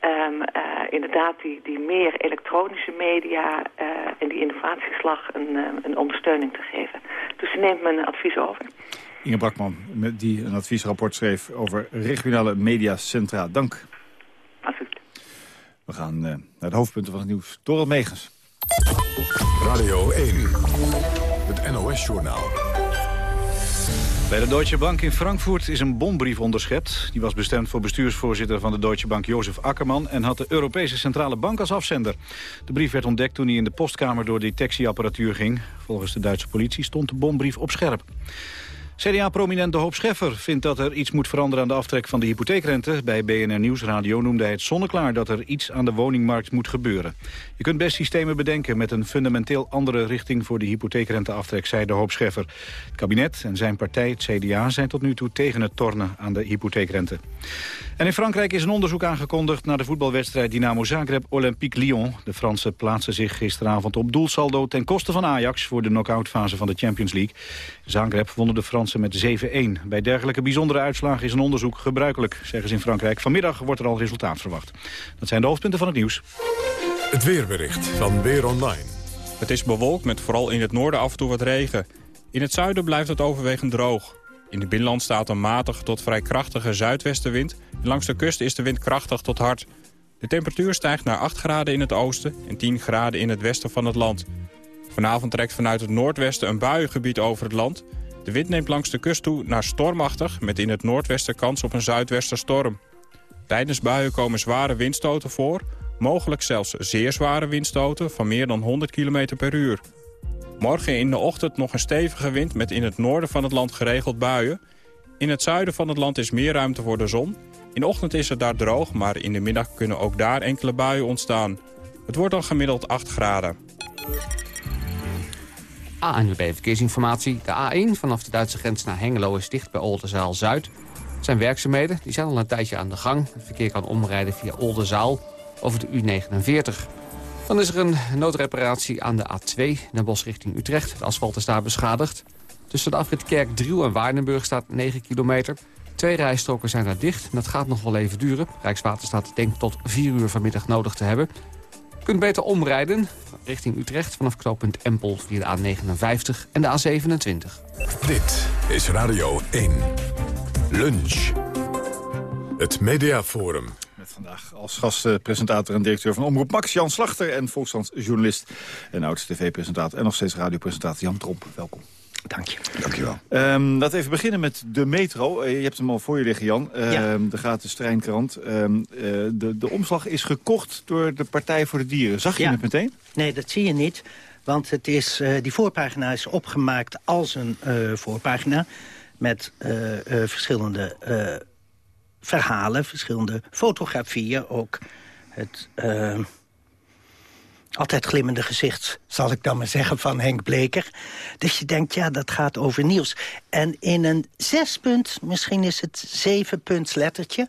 Um, uh, inderdaad die, die meer elektronische media uh, en die innovatieslag een, uh, een ondersteuning te geven. Dus ze neemt mijn advies over. Inge Brakman, die een adviesrapport schreef over regionale mediacentra. Dank. Alsjeblieft. We gaan naar de hoofdpunten van het nieuws. Dorot Megens. Radio 1, het NOS-journaal. Bij de Deutsche Bank in Frankfurt is een bombrief onderschept. Die was bestemd voor bestuursvoorzitter van de Deutsche Bank Jozef Akkerman... en had de Europese Centrale Bank als afzender. De brief werd ontdekt toen hij in de postkamer door detectieapparatuur ging. Volgens de Duitse politie stond de bombrief op scherp. CDA-prominent De Hoop Scheffer vindt dat er iets moet veranderen aan de aftrek van de hypotheekrente. Bij BNR Nieuwsradio noemde hij het zonneklaar dat er iets aan de woningmarkt moet gebeuren. Je kunt best systemen bedenken met een fundamenteel andere richting voor de hypotheekrenteaftrek, zei De Hoop Scheffer. Het kabinet en zijn partij, het CDA, zijn tot nu toe tegen het tornen aan de hypotheekrente. En in Frankrijk is een onderzoek aangekondigd naar de voetbalwedstrijd Dynamo Zagreb-Olympique Lyon. De Fransen plaatsen zich gisteravond op doelsaldo ten koste van Ajax voor de knock-outfase van de Champions League. Zagreb wonnen de Fransen met 7-1. Bij dergelijke bijzondere uitslagen is een onderzoek gebruikelijk, zeggen ze in Frankrijk. Vanmiddag wordt er al resultaat verwacht. Dat zijn de hoofdpunten van het nieuws. Het weerbericht van Weer Online. Het is bewolkt met vooral in het noorden af en toe wat regen. In het zuiden blijft het overwegend droog. In de binnenland staat een matige tot vrij krachtige zuidwestenwind. En langs de kust is de wind krachtig tot hard. De temperatuur stijgt naar 8 graden in het oosten en 10 graden in het westen van het land. Vanavond trekt vanuit het noordwesten een buiengebied over het land. De wind neemt langs de kust toe naar stormachtig... met in het noordwesten kans op een zuidwesterstorm. Tijdens buien komen zware windstoten voor... mogelijk zelfs zeer zware windstoten van meer dan 100 km per uur. Morgen in de ochtend nog een stevige wind met in het noorden van het land geregeld buien. In het zuiden van het land is meer ruimte voor de zon. In de ochtend is het daar droog, maar in de middag kunnen ook daar enkele buien ontstaan. Het wordt dan gemiddeld 8 graden. ANWB Verkeersinformatie. De A1 vanaf de Duitse grens naar Hengelo is dicht bij Oldenzaal-Zuid. zijn werkzaamheden, die zijn al een tijdje aan de gang. Het verkeer kan omrijden via Oldenzaal over de U49. Dan is er een noodreparatie aan de A2 naar Bos richting Utrecht. Het asfalt is daar beschadigd. Tussen de afrit Kerkdriel en Waardenburg staat 9 kilometer. Twee rijstroken zijn daar dicht en dat gaat nog wel even duren. Rijkswaterstaat denkt tot 4 uur vanmiddag nodig te hebben. Je kunt beter omrijden richting Utrecht vanaf knooppunt Empel via de A59 en de A27. Dit is Radio 1. Lunch. Het Mediaforum. Met vandaag als gastpresentator en directeur van Omroep Max, Jan Slachter... en Volkskrant-journalist en oud-tv-presentator en nog steeds radiopresentator Jan Tromp. Welkom. Dank je. Dank je wel. Um, laten we even beginnen met de metro. Uh, je hebt hem al voor je liggen, Jan. Uh, ja. De gratis treinkrant. Uh, de, de omslag is gekocht door de Partij voor de Dieren. Zag je ja. het meteen? Nee, dat zie je niet. Want het is, uh, die voorpagina is opgemaakt als een uh, voorpagina... met uh, verschillende verhalen, verschillende fotografieën. Ook het altijd glimmende gezicht, zal ik dan maar zeggen, van Henk Bleker. Dus je denkt, ja, dat gaat over nieuws. En in een zespunt, misschien is het zevenpunts lettertje...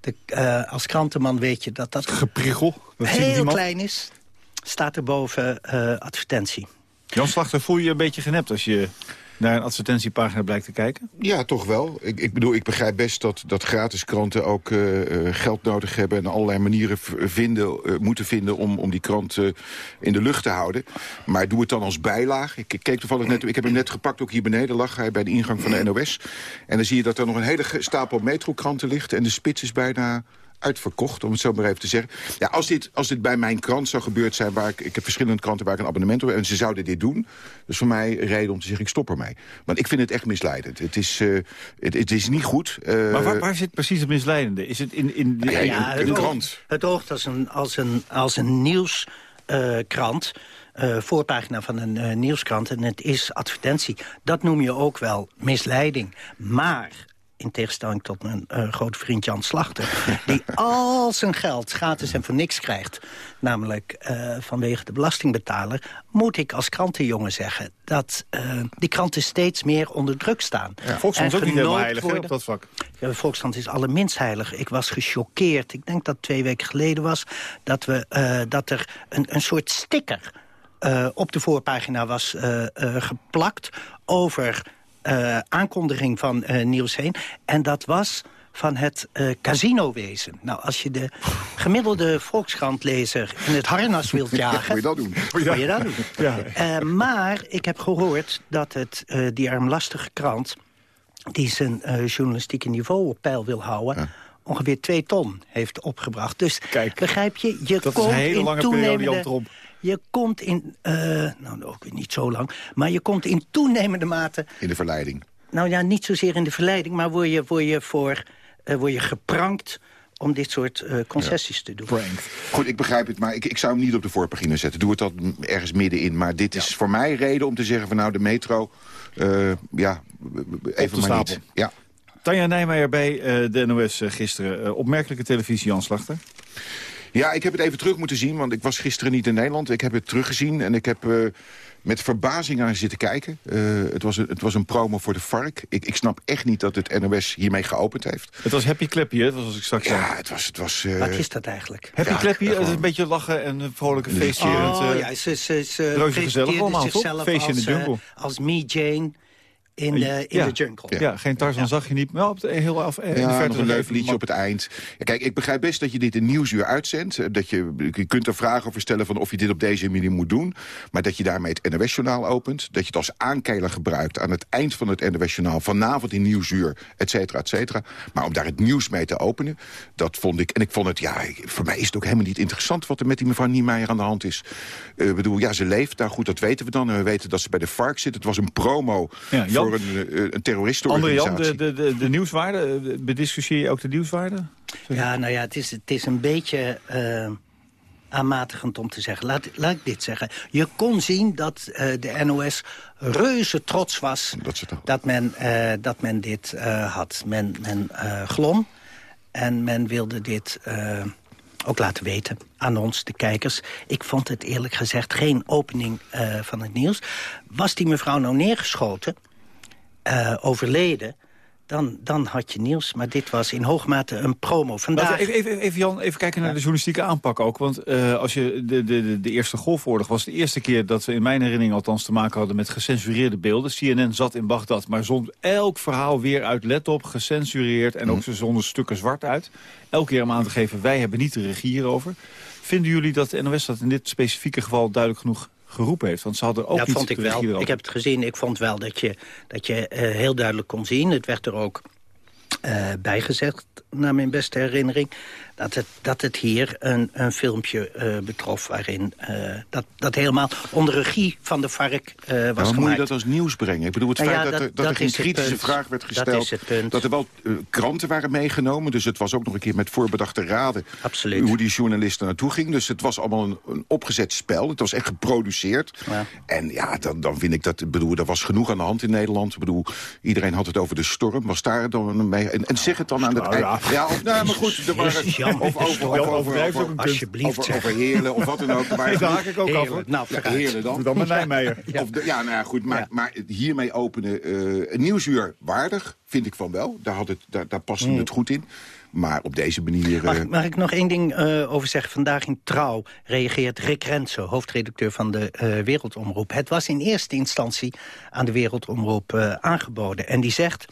De, uh, als krantenman weet je dat dat... Gepriegel? Dat heel klein is, staat er boven uh, advertentie. Jan Slachter, voel je je een beetje genept als je naar een advertentiepagina blijkt te kijken? Ja, toch wel. Ik, ik bedoel, ik begrijp best dat, dat gratis kranten ook uh, geld nodig hebben... en allerlei manieren vinden, uh, moeten vinden om, om die krant uh, in de lucht te houden. Maar doe het dan als bijlaag. Ik, ik keek toevallig net, ik heb hem net gepakt, ook hier beneden lag hij bij de ingang van de NOS. En dan zie je dat er nog een hele stapel metrokranten ligt... en de spits is bijna uitverkocht, om het zo maar even te zeggen. Ja, als dit, als dit bij mijn krant zou gebeurd zijn... waar ik, ik heb verschillende kranten waar ik een abonnement op heb... en ze zouden dit doen, dus voor mij reden om te zeggen... ik stop ermee. Want ik vind het echt misleidend. Het is, uh, het, het, is niet goed. Uh, maar waar, waar, zit precies het misleidende? Is het in, in de, ja, krant? Het oogt als een, als een, als een nieuwskrant... Uh, voorpagina van een uh, nieuwskrant en het is advertentie. Dat noem je ook wel misleiding. Maar in tegenstelling tot mijn uh, grote vriend Jan Slachter... die *laughs* al zijn geld gratis en voor niks krijgt... namelijk uh, vanwege de belastingbetaler... moet ik als krantenjongen zeggen dat uh, die kranten steeds meer onder druk staan. Ja, Volkskrant is ook niet helemaal heilig worden... op dat vak. Ja, Volkskrant is allerminst heilig. Ik was gechoqueerd, ik denk dat twee weken geleden was... dat, we, dat er een, een soort sticker... op de voorpagina was geplakt over uh, aankondiging van uh, Niels Heen. En dat was van het uh, casinowezen. Nou, als je de gemiddelde Volkskrantlezer in het harnas wilt *laughs* jagen... moet je dat doen. Moet je dat doen. *laughs* Ja. maar ik heb gehoord dat het, die armlastige krant... die zijn journalistieke niveau op peil wil houden... ongeveer twee ton heeft opgebracht. Dus Kijk, begrijp je, je dat komt is een hele in lange toenemende... periode, je komt in, uh, nou ook weer niet zo lang... maar je komt in toenemende mate... In de verleiding. Nou ja, niet zozeer in de verleiding... maar word je, word je, voor, uh, word je geprankt om dit soort uh, concessies ja. te doen. Prankt. Goed, ik begrijp het, maar ik, ik zou hem niet op de voorpagina zetten. Doe het dan ergens middenin. Maar dit is voor mij reden om te zeggen van nou, de metro... ja, even maar niet. Ja. Tanja Nijmeijer bij de NOS gisteren. opmerkelijke televisie, Jan Slachter. Ja, ik heb het even terug moeten zien, want ik was gisteren niet in Nederland. Ik heb het teruggezien en ik heb uh, met verbazing aan zitten kijken. Uh, het, was een, het was een promo voor de vark. Ik, ik snap echt niet dat het NOS hiermee geopend heeft. Het was Happy Clappy, hè? Zoals ik straks ja, zei. het was... Het was uh, Wat is dat eigenlijk? Happy Ja, Clappy, gewoon- het is een beetje lachen en een vrolijke feestje. Oh, en het, ja, ze, ze, ze gezellig presenteerde allemaal, zichzelf Feestje in de als, eh, jungle. als Me Jane in de, in ja. de jungle. Ja, geen Tarzan zag je niet. Maar op de, heel af, in de Ja, verte nog een leuk liedje op het eind. Ja, kijk, ik begrijp best dat je dit in Nieuwsuur uitzendt. Eh, Dat je, je kunt er vragen over stellen van of je dit op deze manier moet doen. Maar dat je daarmee het NOS-journaal opent. Dat je het als aankeiler gebruikt aan het eind van het NOS-journaal. Vanavond in Nieuwsuur, et cetera, et cetera. Maar om daar het nieuws mee te openen, dat vond ik... En ik vond het, ja, voor mij is het ook helemaal niet interessant... wat er met die mevrouw Niemeyer aan de hand is. Eh, Ik bedoel, ja, ze leeft. Nou goed, dat weten we dan. En we weten dat ze bij de FARC zit. Het was een promo Ja, Voor een, eh, een André. Jan, de, de, de, de nieuwswaarde, eh, bediscussieer je ook de nieuwswaarde? Ja, nou ja, het is, het is een beetje eh, aanmatigend om te zeggen. Laat, laat ik dit zeggen. Je kon zien dat eh, de NOS reuze trots was dat, men, eh, dat men dit eh, had. Men, men eh, glom en men wilde dit eh, ook laten weten aan ons, de kijkers. Ik vond het eerlijk gezegd geen opening eh, van het nieuws. Was die mevrouw nou neergeschoten, eh, overleden... Dan, dan had je nieuws, maar dit was in hoge mate een promo. Vandaag... Even, even, even, Jan, even kijken naar de journalistieke aanpak ook. Want eh, als je de, de, de, de Eerste Golfoorlog was de eerste keer dat we in mijn herinnering althans te maken hadden met gecensureerde beelden. CNN zat in Bagdad, maar zond elk verhaal weer uit. Let op, gecensureerd en ook ze zonden stukken zwart uit. Elke keer om aan te geven, wij hebben niet de regie hierover. Vinden jullie dat de NOS dat in dit specifieke geval duidelijk genoeg geroepen heeft? Want ze hadden ook niet vond ik wel. Ik heb het gezien. Ik vond wel dat je, dat je eh, heel duidelijk kon zien. Het werd er ook eh, bijgezegd, naar mijn beste herinnering... dat het, dat het hier een, een filmpje eh, betrof waarin eh, dat, dat helemaal onder regie van de vark eh, was Ja, maar moet je gemaakt. dat als nieuws brengen? Ik bedoel, het Nou feit ja, dat, dat- er, dat, dat er geen kritische punt. vraag werd Dat gesteld. is het punt. Dat er wel kranten waren meegenomen. Dus het was ook nog een keer met voorbedachte raden. Absoluut. Hoe die journalist er naartoe ging. Dus het was allemaal een, een opgezet spel. Het was echt geproduceerd. En ja, dan, dan vind ik dat... ik bedoel, er was genoeg aan de hand in Nederland. Ik bedoel, iedereen had het over de storm. Was daar dan mee? En, en zeg het dan aan het Nou, eind. ja. Ja, of, nou, maar goed. Er waren, Jan, of over, over, over, over. Alsjeblieft, over, zeg. over Heerlen of wat dan ook. Waren *laughs* Daar haak ik ook af. Nou, ja. Heerlen dan. *laughs* Dan Nijmeijer. Ja. Of de, ja, nou ja, goed. Maar, maar hiermee openen eh, een nieuwsuur waardig, vind ik van wel. Daar, had het, daar, daar paste Mm. het goed in. Maar op deze manier... eh, Mag, mag ik nog één ding eh, over zeggen? Vandaag in Trouw reageert Rick Rensen, hoofdredacteur van de eh, Wereldomroep. Het was in eerste instantie aan de Wereldomroep eh, aangeboden. En die zegt,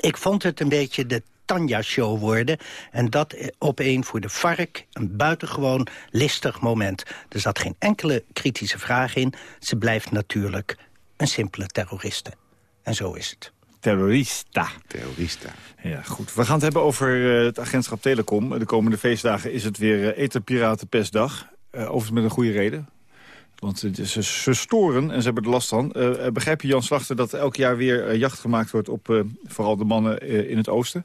ik vond het een beetje de Tanja-show worden. En dat eh, op een voor de vark een buitengewoon listig moment. Er zat geen enkele kritische vraag in. Ze blijft natuurlijk een simpele terroriste. En zo is het. Terrorista. Terrorista. Ja, goed. We gaan het hebben over eh, het agentschap Telecom. De komende feestdagen is het weer uh, Etenpiratenpestdag. Uh, overigens met een goede reden. Want ze, ze, storen en ze hebben er last van. Uh, begrijp je, Jan Slachter, dat elk jaar weer jacht gemaakt wordt op vooral de mannen in het oosten?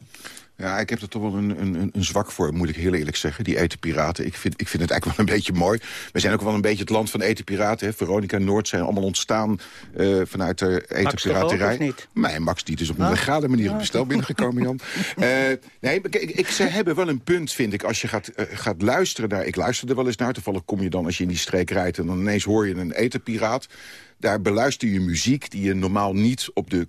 Ja, ik heb er toch wel een, een, een zwak voor, moet ik heel eerlijk zeggen. Die etenpiraten. Ik vind, ik vind het eigenlijk wel een *laughs* beetje mooi. We zijn ook wel een beetje het land van etenpiraten. Hè. Veronica en Noord zijn allemaal ontstaan uh, vanuit de etenpiraterij. niet? Nee, Max niet is op een ah. legale manier op bestel binnengekomen, Jan. uh, *laughs* nee, ik, ik, ze hebben wel een punt, vind ik. Als je gaat, uh, gaat luisteren naar... Ik luisterde wel eens naar. Toevallig kom je dan, als je in die streek rijdt... en dan ineens hoor je een etenpiraat daar beluister je muziek die je normaal niet op de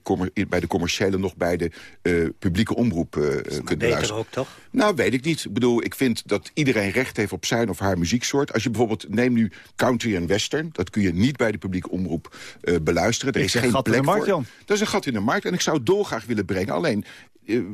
bij de commerciële... nog bij de uh, publieke omroep uh, kunt beluisteren. ook, toch? Nou, weet ik niet. Ik bedoel, ik vind dat iedereen recht heeft op zijn of haar muzieksoort. Als je bijvoorbeeld, neem nu country en western... dat kun je niet bij de publieke omroep uh, beluisteren. Er is geen gat plek in de markt, voor. Jan. Dat is een gat in de markt en ik zou het dolgraag willen brengen. Alleen,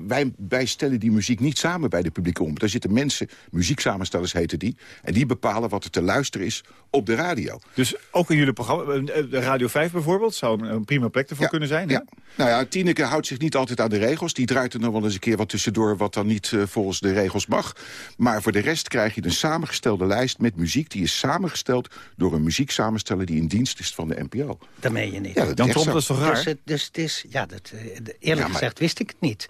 wij, wij stellen die muziek niet samen bij de publieke omroep. Daar zitten mensen, muzieksamenstellers heten die... en die bepalen wat er te luisteren is op de radio. Dus ook in jullie programma, Radio 5 bijvoorbeeld... zou een prima plek ervoor ja, kunnen zijn? Ja. Nou ja, Tineke houdt zich niet altijd aan de regels. Die draait er nog wel eens een keer wat tussendoor... wat dan niet uh, volgens de regels mag. Maar voor de rest krijg je een samengestelde lijst met muziek... die is samengesteld door een muzieksamensteller... die in dienst is van de NPO. Dat meen je niet. Ja, dat Jan is Tromp, zo. dat toch raar? Dus, het, dus het is, ja, dat, eh, eerlijk Ja, maar- gezegd wist ik het niet.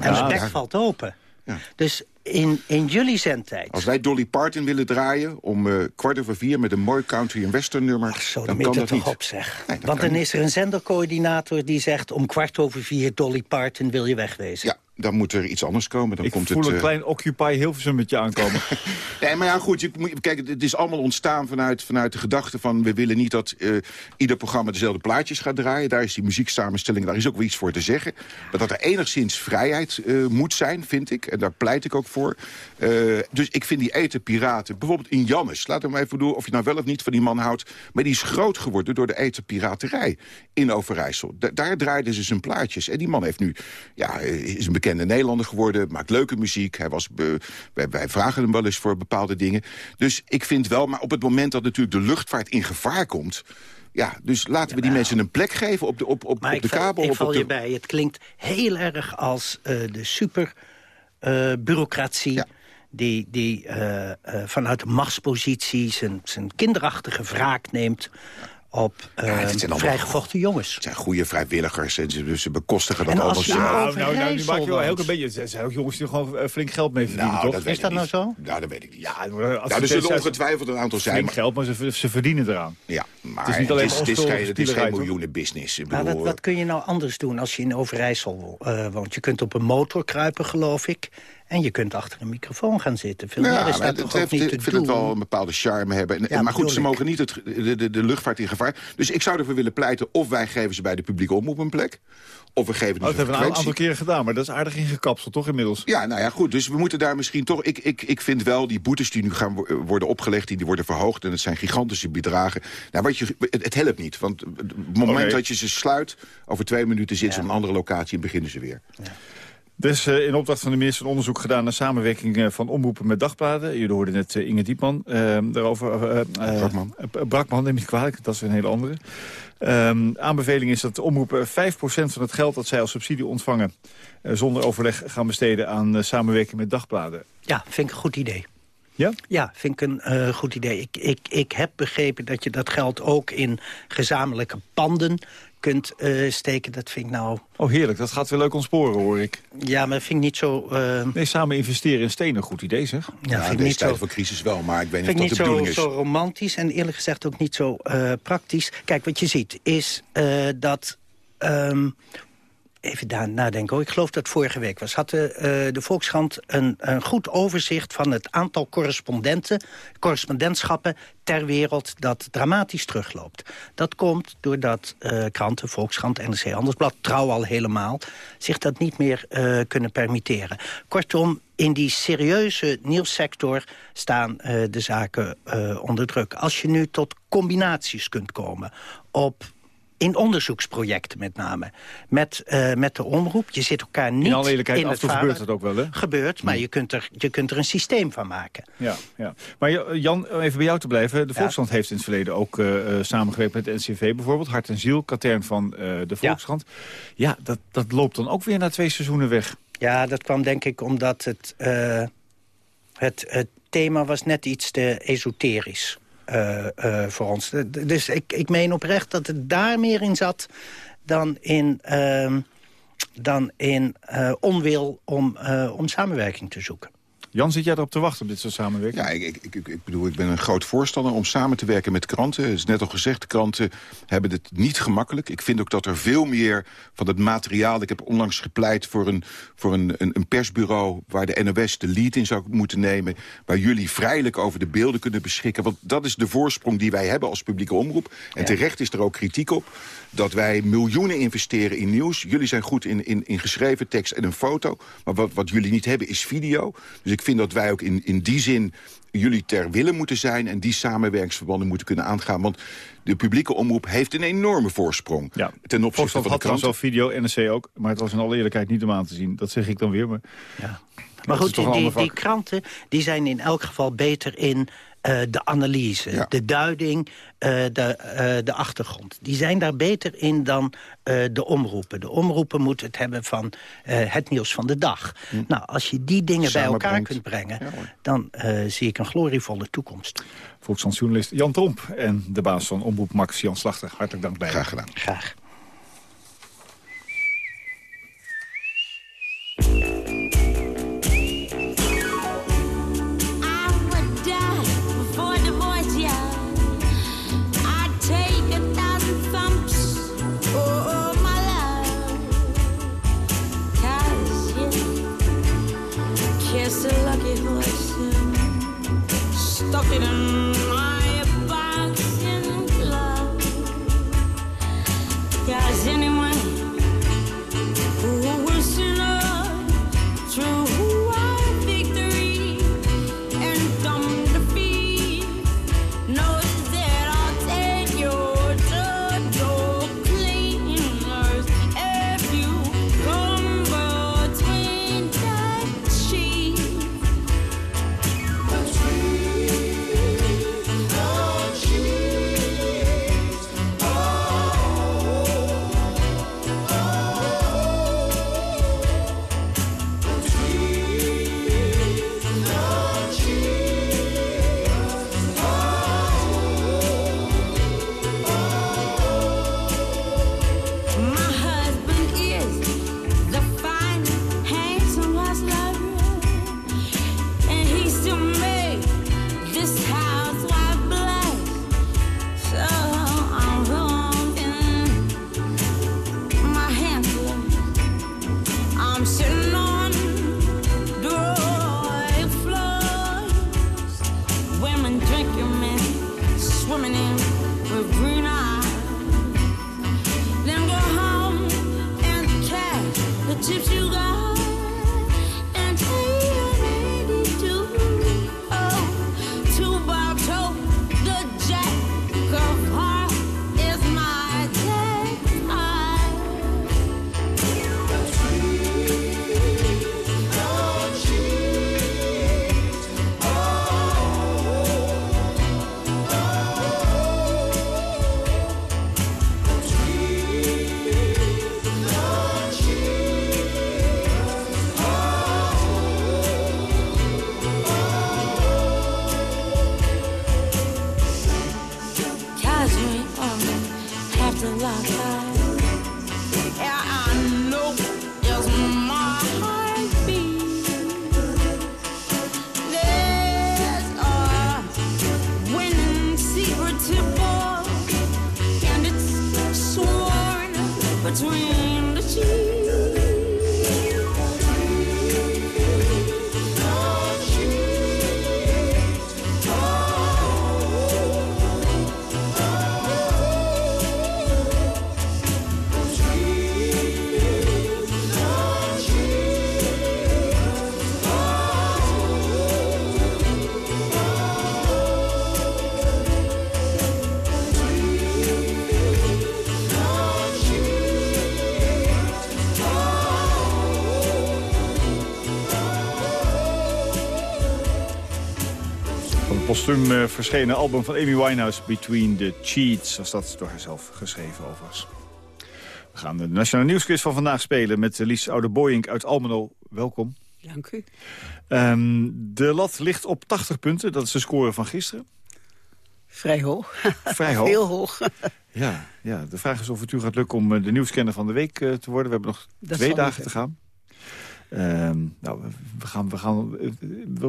En ja, bek ja. valt open. Ja. Dus in, in jullie zendtijd... Als wij Dolly Parton willen draaien om eh, kwart over vier... met een mooi country en western nummer, Zo, dan dan kan dat het toch niet. op, zeg. Nee, Want dan niet. is er een zendercoördinator die zegt... om kwart over vier Dolly Parton wil je wegwezen. Ja, dan moet er iets anders komen. Dan Ik komt voel het, een eh, klein Occupy Hilversum met je aankomen. *laughs* Nee, maar ja, goed. Je, kijk, het is allemaal ontstaan vanuit, vanuit de gedachte van... we willen niet dat eh, ieder programma dezelfde plaatjes gaat draaien. Daar is die muzieksamenstelling, daar is ook wel iets voor te zeggen. Maar dat er enigszins vrijheid eh, moet zijn, vind ik. En daar pleit ik ook voor. Eh, dus ik vind die eten piraten, bijvoorbeeld in Jannes... laat hem even doen of je nou wel of niet van die man houdt... maar die is groot geworden door de eten piraterij in Overijssel. Da- daar draaiden ze zijn plaatjes. En die man heeft nu, ja, is een bekende Nederlander geworden... maakt leuke muziek. Hij was, wij, wij vragen hem wel eens voor bepaalde dingen. Dus ik vind wel, maar op het moment dat natuurlijk de luchtvaart in gevaar komt... Ja, dus laten we die mensen een plek geven op de, op, op, Maar op ik, de val- kabel. ik val de... je bij. Het klinkt heel erg als eh, de super eh, bureaucratie... die, die eh, eh, vanuit de machtspositie zijn, zijn kinderachtige wraak neemt... op eh, Ja, allemaal- vrijgevochten jongens. Het zijn goede vrijwilligers en ze, ze bekostigen dat allemaal zelf. nou- Nou, nou, nou, nu maak je wel heel een beetje... Er zijn ook jongens die er gewoon eh, flink geld mee verdienen, Nou, toch? dat weet Is dat nou zo? Nou, dat weet ik niet. Ja, maar als Nou, er het- zullen ze- ongetwijfeld een aantal zijn. Flink Maar, geld, maar ze, ze verdienen eraan. ja, maar Het is niet alleen het is, het is onschuldige geen, het is geen toch? miljoenenbusiness. Maar wat, wat kun je nou anders doen als je in Overijssel eh, woont? Je kunt op een motor kruipen, geloof ik. En je kunt achter een microfoon gaan zitten. Veel meer Ja, is dat toch heeft, niet ik vind doen? het wel een bepaalde charme hebben. En, Ja, maar goed, ze ik. mogen niet het, de, de, de luchtvaart in gevaar. Dus ik zou ervoor willen pleiten... of wij geven ze bij de publieke omroep een plek... of we geven Oh, dat hebben we een aantal keren gedaan, maar dat is aardig ingekapseld, toch inmiddels? Ja, nou ja, goed. Dus we moeten daar misschien toch... Ik, ik, ik vind wel, die boetes die nu gaan wo- worden opgelegd... die, die worden verhoogd en het zijn gigantische bedragen. Nou, wat je, het, het helpt niet. Want op het moment dat je ze sluit... over twee minuten zitten ze op een andere locatie en beginnen ze weer. Er is eh, in opdracht van de minister een onderzoek gedaan... naar samenwerking eh, van omroepen met dagbladen. Jullie hoorden net eh, Inge Diepman daarover. Brakman. Brakman, neem ik kwalijk, dat is een hele andere. Ehm, aanbeveling is dat de omroepen 5% van het geld dat zij als subsidie ontvangen... eh, zonder overleg gaan besteden aan eh, samenwerking met dagbladen. Ja, vind ik een goed idee. Ja? Ja, vind ik een eh, goed idee. Ik, ik, ik heb begrepen dat je dat geld ook in gezamenlijke panden kunt eh, steken. Dat vind ik nou... Oh, heerlijk. Dat gaat weer leuk ontsporen, hoor ik. Ja, maar dat vind ik niet zo... eh, Nee, samen investeren in stenen, goed idee, zeg. ja, Ja, vind ik deze niet tijd zo... van crisis wel, maar ik weet niet of dat niet de zo, bedoeling is. zo romantisch en eerlijk gezegd ook niet zo eh, praktisch. Kijk, wat je ziet is eh, dat... ehm, even daar nadenken hoor. Ik geloof dat vorige week was. Had de, eh, de Volkskrant een, een goed overzicht van het aantal correspondenten... correspondentschappen ter wereld dat dramatisch terugloopt. Dat komt doordat eh, kranten, Volkskrant, NRC Handelsblad... trouw al helemaal, zich dat niet meer eh, kunnen permitteren. Kortom, in die serieuze nieuwssector staan eh, de zaken eh, onder druk. Als je nu tot combinaties kunt komen op in onderzoeksprojecten met name. Met, eh, met de omroep. Je zit elkaar niet In alle eerlijkheid, in af en toe gebeurt het ook wel, hè? Gebeurt, maar je kunt, er, je kunt er een systeem van maken. Ja, ja. Maar Jo- Jan, even bij jou te blijven. De Volkskrant heeft in het verleden ook eh, eh, samengewerkt met de NCV bijvoorbeeld. Hart en Ziel, katern van eh, de Volkskrant. Ja, dat, dat loopt dan ook weer na twee seizoenen weg. Ja, dat kwam denk ik omdat het, eh, het, het thema was net iets te esoterisch eh, eh, voor ons. Dus ik, ik meen oprecht dat het daar meer in zat dan in, ehm, dan in uh, onwil om, om samenwerking te zoeken. Jan, zit jij erop te wachten op dit soort samenwerking? Ja, ik, ik, ik, ik, bedoel, ik ben een groot voorstander om samen te werken met kranten. Het is net al gezegd, kranten hebben het niet gemakkelijk. Ik vind ook dat er veel meer van het materiaal... Ik heb onlangs gepleit voor een, voor een, een, een persbureau... waar de NOS de lead in zou moeten nemen... waar jullie vrijelijk over de beelden kunnen beschikken. Want dat is de voorsprong die wij hebben als publieke omroep. En terecht is er ook kritiek op dat wij miljoenen investeren in nieuws. Jullie zijn goed in, in, in geschreven tekst en een foto. Maar wat, wat jullie niet hebben is video. Dus ik vind dat wij ook in, in die zin jullie ter wille moeten zijn... en die samenwerkingsverbanden moeten kunnen aangaan. Want de publieke omroep heeft een enorme voorsprong. Ja. Ten opzichte van de krant. wel video, NRC ook. Maar het was in alle eerlijkheid niet om aan te zien. Dat zeg ik dan weer. Maar, ja. maar goed, die, die, kranten die zijn in elk geval beter in uh, de analyse, de duiding, uh, de, uh, de achtergrond. Die zijn daar beter in dan de omroepen. De omroepen moeten het hebben van het nieuws van de dag. Hm. Nou, als je die dingen bij elkaar kunt brengen... dan zie ik een glorievolle toekomst. Volkskrantjournalist Jan Tromp en de baas van Omroep Max Jan Slachter. Hartelijk dank bij Graag gedaan. Graag. Postuum uh, verschenen album van Amy Winehouse... Between the Cheats, als dat door haarzelf geschreven overigens. We gaan de Nationale Nieuwsquiz van vandaag spelen... met Lies Oude-Boyink uit Almelo. Welkom. Dank u. Um, de lat ligt op 80 punten, dat is de score van gisteren. Vrij hoog. Vrij *laughs* hoog? Heel hoog. Ja, ja, de vraag is of het u gaat lukken om eh, de nieuwscanner van de week eh, te worden. We hebben nog Dat twee dagen te gaan. Ehm, nou, we gaan, we gaan,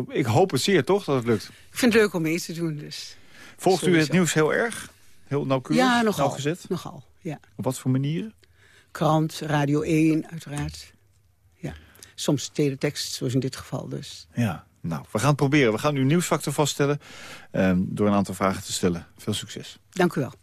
ik hoop het zeer, toch, dat het lukt. Ik vind het leuk om mee te doen, dus. Volgt u het nieuws heel erg? Heel nauwkeurig? Ja, nogal. Nauwgezet? Nogal, ja. Op wat voor manieren? Krant, Radio 1, uiteraard. Ja. Soms teletext, zoals in dit geval dus. Ja, nou, we gaan het proberen. We gaan uw nieuwsfactor vaststellen ehm, door een aantal vragen te stellen. Veel succes. Dank u wel.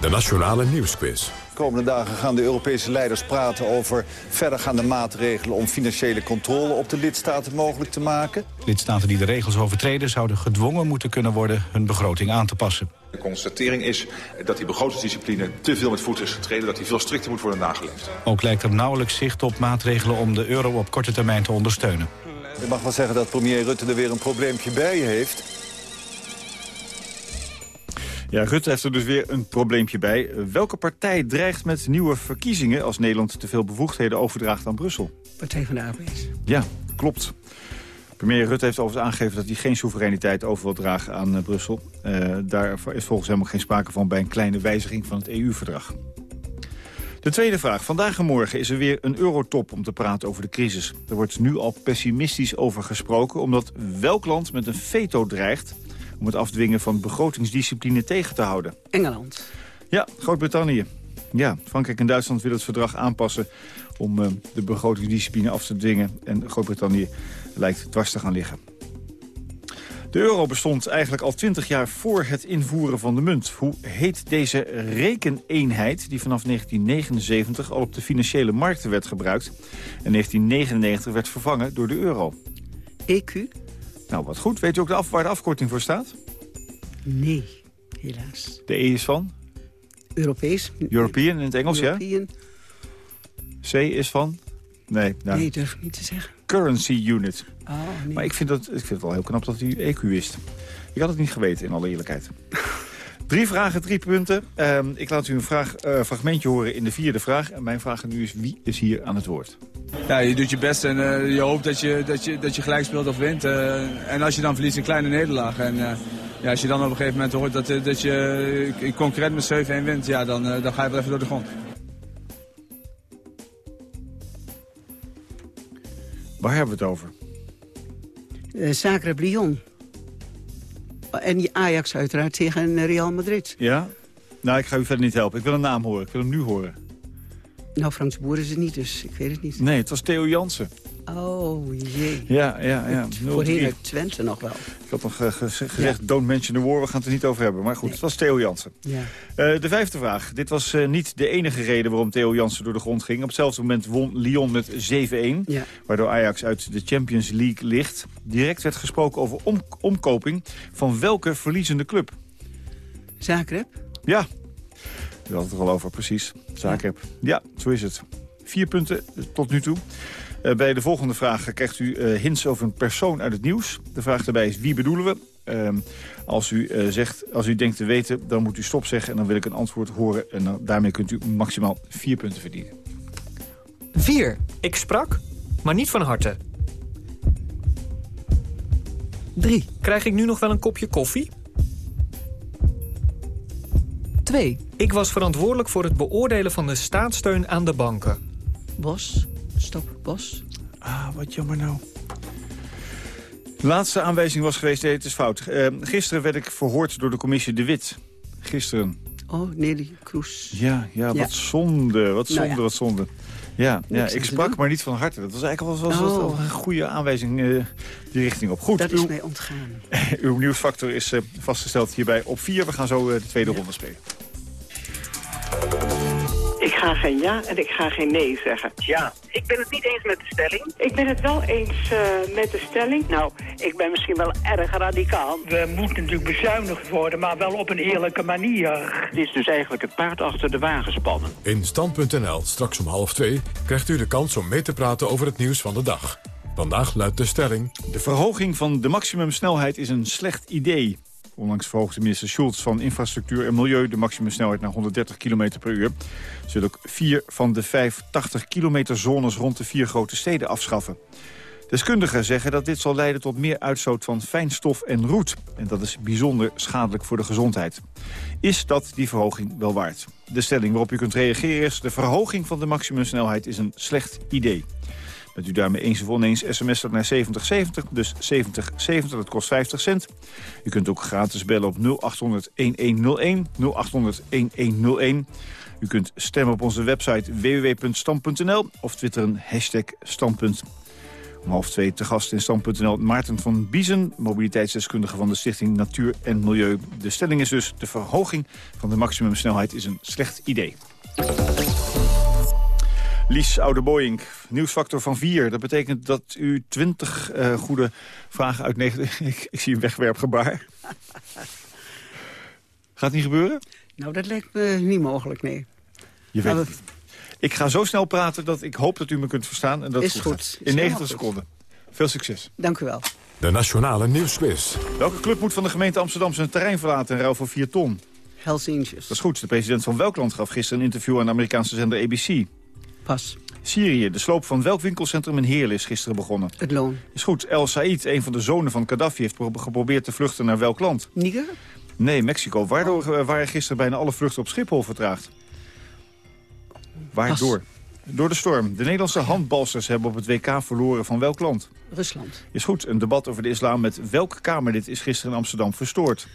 De Nationale Nieuwsquiz. De komende dagen gaan de Europese leiders praten over verdergaande maatregelen... om financiële controle op de lidstaten mogelijk te maken. Lidstaten die de regels overtreden zouden gedwongen moeten kunnen worden hun begroting aan te passen. De constatering is dat die begrotingsdiscipline te veel met voeten is getreden... dat die veel strikter moet worden nageleefd. Ook lijkt er nauwelijks zicht op maatregelen om de euro op korte termijn te ondersteunen. Je mag wel zeggen dat premier Rutte er weer een probleempje bij heeft. Ja, Rutte heeft er dus weer een probleempje bij. Welke partij dreigt met nieuwe verkiezingen... als Nederland te veel bevoegdheden overdraagt aan Brussel? Partij van de Arbeid. Ja, klopt. Premier Rutte heeft overigens aangegeven dat hij geen soevereiniteit over wil dragen aan eh, Brussel. Eh, daar is volgens hem ook geen sprake van bij een kleine wijziging van het EU-verdrag. De tweede vraag. Vandaag en morgen is er weer een eurotop om te praten over de crisis. Er wordt nu al pessimistisch over gesproken... omdat welk land met een veto dreigt om het afdwingen van begrotingsdiscipline tegen te houden. Engeland. Ja, Groot-Brittannië. Ja, Frankrijk en Duitsland willen het verdrag aanpassen om eh, de begrotingsdiscipline af te dwingen. En Groot-Brittannië lijkt dwars te gaan liggen. De euro bestond eigenlijk al twintig jaar voor het invoeren van de munt. Hoe heet deze rekeneenheid die vanaf 1979 al op de financiële markten werd gebruikt... en 1999 werd vervangen door de euro? EQ? Nou, wat goed. Weet u ook de af, waar de afkorting voor staat? Nee, helaas. De E is van? Europees? European in het Engels, European. ja? C is van? Nee, nou, Nee, durf ik niet te zeggen. currency unit. Oh, nee. Maar ik vind, dat, ik vind het wel heel knap dat u EQ wist. Ik had het niet geweten, in alle eerlijkheid. Drie vragen, drie punten. Ehm, ik laat u een vraag, eh, fragmentje horen in de vierde vraag. En mijn vraag nu is, wie is hier aan het woord? Ja, je doet je best en eh, je hoopt dat je, dat, je, dat je gelijk speelt of wint. eh, en als je dan verliest, een kleine nederlaag. En eh, ja, als je dan op een gegeven moment hoort dat, dat je concurrent met 7-1 wint... Ja, dan, eh, dan ga je wel even door de grond. Waar hebben we het over? Zagreb Lyon. En Ajax uiteraard tegen Real Madrid. Ja? Nou, ik ga u verder niet helpen. Ik wil een naam horen. Ik wil hem nu horen. Nou, Frans Boer is het niet, dus ik weet het niet. Nee, het was Theo Jansen. Oh, jee. Ja, ja, ja. 0-3. Voorheen uit Twente nog wel. Ik had nog eh, ge- gezegd, don't mention the war. We gaan het er niet over hebben. Maar goed, het was Theo Jansen. Ja. Eh, de vijfde vraag. Dit was eh, niet de enige reden waarom Theo Jansen door de grond ging. Op hetzelfde moment won Lyon met 7-1. Ja. Waardoor Ajax uit de Champions League ligt. Direct werd gesproken over om- omkoping van welke verliezende club? Zagreb? Ja, u had het er al over, precies. Zagreb. Ja, zo is het. Vier punten tot nu toe. Eh, bij de volgende vraag krijgt u eh, hints over een persoon uit het nieuws. De vraag daarbij is wie bedoelen we? Ehm, als, u, eh, zegt, als u denkt te weten, dan moet u stop zeggen... en dan wil ik een antwoord horen. En dan, daarmee kunt u maximaal vier punten verdienen. 4. Ik sprak, maar niet van harte. 3. Krijg ik nu nog wel een kopje koffie? 2. Ik was verantwoordelijk voor het beoordelen van de staatssteun aan de banken. Bos. Stop, Bos. Ah, wat jammer nou. De laatste aanwijzing was geweest, nee, het is fout. Ehm, gisteren werd ik verhoord door de commissie De Wit. Gisteren. Oh, Nelly Kroes. Ja, ja, Ja. wat zonde, wat zonde, Nou ja. wat zonde. Ja, ja ik sprak, maar niet van harte. Dat was eigenlijk was, was Oh. een goede aanwijzing eh, die richting op. Goed, Dat is mij ontgaan. *laughs* uw nieuwsfactor is eh, vastgesteld hierbij op 4. We gaan zo eh, de tweede ronde spelen. Ik ga geen ja en ik ga geen nee zeggen. Ja, ik ben het niet eens met de stelling. Ik ben het wel eens eh, met de stelling. Nou, ik ben misschien wel erg radicaal. We moeten natuurlijk bezuinigd worden, maar wel op een eerlijke manier. Dit is dus eigenlijk het paard achter de wagen spannen. In Stand.nl, straks om half twee, krijgt u de kans om mee te praten over het nieuws van de dag. Vandaag luidt de stelling... De verhoging van de maximumsnelheid is een slecht idee. Onlangs verhoogde minister Schulz van Infrastructuur en Milieu... de maximumsnelheid naar 130 km per uur. Zullen ook vier van de vijf 80 kilometer zones rond de vier grote steden afschaffen. Deskundigen zeggen dat dit zal leiden tot meer uitstoot van fijnstof en roet. En dat is bijzonder schadelijk voor de gezondheid. Is dat die verhoging wel waard? De stelling waarop u kunt reageren is... de verhoging van de maximumsnelheid is een slecht idee. Bent u daarmee eens of oneens, sms dat naar 7070, dus 7070, dat kost 50 cent. U kunt ook gratis bellen op 0800-1101, 0800-1101. U kunt stemmen op onze website www.stam.nl of twitteren hashtag standpunt. Om half twee te gast in stand.nl Maarten van Biezen... mobiliteitsdeskundige van de Stichting Natuur en Milieu. De stelling is dus de verhoging van de maximumsnelheid is een slecht idee. Lies Oudeboyink, nieuwsfactor van 4. Dat betekent dat u 20 uh, goede vragen uit 90... *laughs* ik, ik zie een wegwerpgebaar. Gaat het niet gebeuren? Nou, dat lijkt me niet mogelijk, nee. Je weet het niet. Ik ga zo snel praten dat ik hoop dat u me kunt verstaan. En dat is goed. In 90 seconden. Veel succes. Dank u wel. De Nationale Nieuwsquiz. Welke club moet van de gemeente Amsterdam zijn terrein verlaten in ruil voor 4 ton? Hells Angels. Dat is goed. De president van welk land gaf gisteren een interview aan de Amerikaanse zender ABC? Pas. Syrië. De sloop van welk winkelcentrum in Heerlen is gisteren begonnen? Het loon. Is goed. El Said, een van de zonen van Gaddafi, heeft geprobeerd te vluchten naar welk land? Niger? Nee, Mexico. Waardoor waren gisteren bijna alle vluchten op Schiphol vertraagd? Waardoor? Door de storm. De Nederlandse handbalsters hebben op het WK verloren van welk land? Rusland. Is goed. Een debat over de islam met welk Kamerlid is gisteren in Amsterdam verstoord?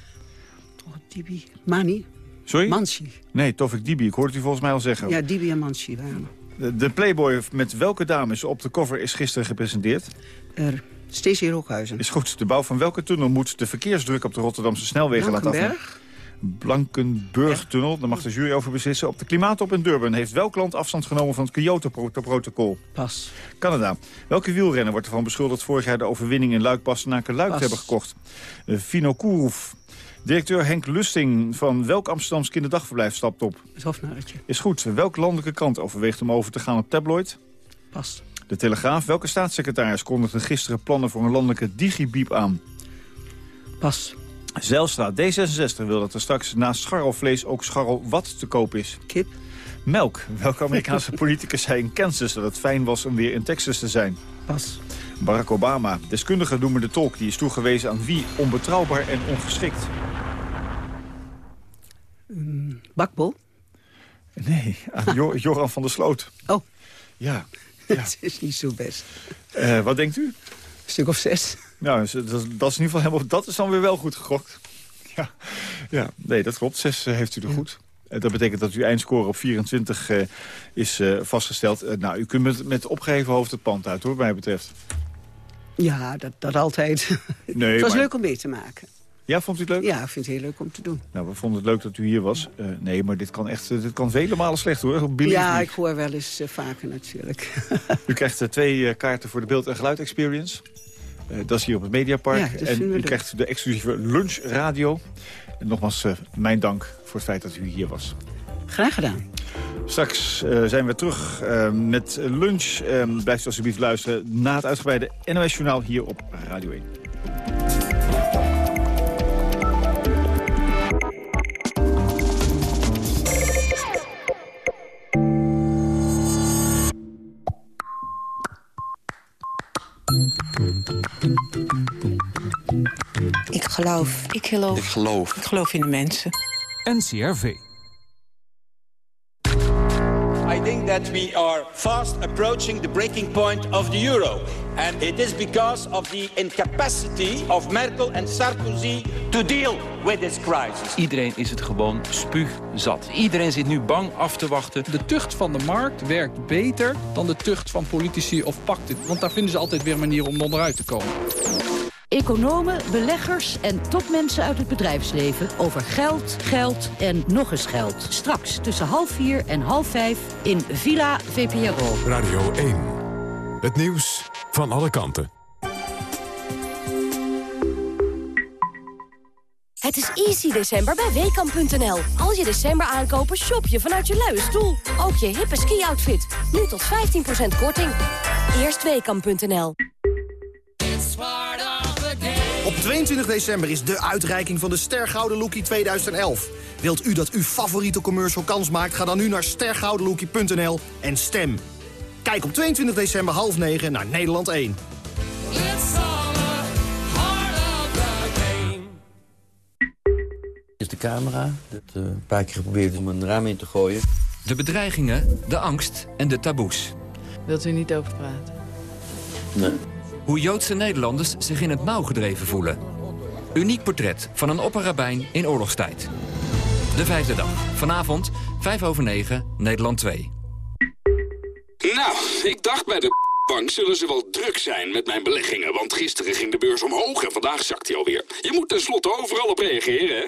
Oh, Dibi. Mani. Sorry? Mansi. Nee, Tofik Dibi. Ik hoorde het u volgens mij al zeggen. Ja, Dibi en Mansi waren de, Playboy met welke dames op de cover is gisteren gepresenteerd? Er. Stacey Rookhuizen. Is goed. De bouw van welke tunnel moet de verkeersdruk op de Rotterdamse snelwegen laten afnemen? Blankenburg-tunnel. Daar mag de jury over beslissen. Op de klimaattop in Durban heeft welk land afstand genomen van het Kyoto-protocol? Pas. Canada. Welke wielrenner wordt ervan beschuldigd vorig jaar de overwinning in Luik-Bastenaken-Luik te hebben gekocht? Uh, Fino Kourov. Directeur Henk Lusting van welk Amsterdams kinderdagverblijf stapt op? Het Hofnarretje. Is goed. Welk landelijke krant overweegt om over te gaan op tabloid? Pas. De Telegraaf. Welke staatssecretaris kondigde gisteren plannen voor een landelijke digibiep aan? Pas. Zijlstra, D66 wil dat er straks naast scharrelvlees ook scharrel wat te koop is. Kip. Melk. Welke Amerikaanse *laughs* politicus zei in Kansas dat het fijn was om weer in Texas te zijn? Pas. Barack Obama. Deskundigen noemen de tolk die is toegewezen aan wie onbetrouwbaar en ongeschikt. Bakbol? Nee, aan Jor *laughs* Joran van der Sloot. Oh. Ja. *laughs* ja. Het is niet zo best. Uh, wat denkt u? Een stuk of zes. Nou, dat, dat, is in ieder geval helemaal, dat is dan weer wel goed gegokt. *laughs* Ja, ja nee, dat klopt. Zes uh, heeft u er ja. goed. Uh, dat betekent dat uw eindscore op 24 uh, is vastgesteld. nou, u kunt met, met opgeheven hoofd het pand uit, hoor, wat mij betreft. Ja, dat, dat altijd. Nee, het was maar... leuk om mee te maken. Ja, vond u het leuk? Ja, ik vind het heel leuk om te doen. Nou, we vonden het leuk dat u hier was. Uh, nee, maar dit kan echt dit kan vele malen slecht hoor. Believe ja, ik hoor wel eens uh, vaker natuurlijk. *laughs* u krijgt uh, twee kaarten voor de beeld- en geluid experience. dat is hier op het Mediapark. Ja, en u leuk. krijgt de exclusieve lunchradio. En nogmaals, mijn dank voor het feit dat u hier was. Graag gedaan. Straks uh, zijn we terug uh, met lunch. Uh, blijft alsjeblieft luisteren na het uitgebreide NOS-journaal hier op Radio 1. Geloof. Ik geloof. Ik geloof. Ik geloof in de mensen. NCRV. I think that we are fast approaching the breaking point of the euro. And it is because of the incapacity of Merkel and Sarkozy to deal with this crisis. Iedereen is het gewoon spuugzat. Iedereen zit nu bang af te wachten. De tucht van de markt werkt beter dan de tucht van politici of pakten. Want daar vinden ze altijd weer manieren om onderuit te komen. Economen, beleggers en topmensen uit het bedrijfsleven over geld, geld en nog eens geld. Straks tussen half vier en half vijf in Villa VPRO. Radio 1. Het nieuws van alle kanten. Het is easy december bij Weekamp.nl. Als je december aankopen, shop je vanuit je luie stoel. Ook je hippe ski-outfit. Nu tot 15% korting. Eerst Weekamp.nl. 22 december is de uitreiking van de Stergouden Lookie 2011. Wilt u dat uw favoriete commercial kans maakt? Ga dan nu naar stergoudenlookie.nl en stem. Kijk op 22 december half 9 naar Nederland 1. Is de camera. Het eh, een paar keer geprobeerd om een raam in te gooien. De bedreigingen, de angst en de taboes. Wilt u niet over praten? Nee. Hoe Joodse Nederlanders zich in het nauw gedreven voelen. Uniek portret van een opperrabijn in oorlogstijd. De vijfde dag. Vanavond, 5 over 9, Nederland 2. Nou, ik dacht bij de bank zullen ze wel druk zijn met mijn beleggingen. Want gisteren ging de beurs omhoog en vandaag zakt hij alweer. Je moet tenslotte overal op reageren, hè?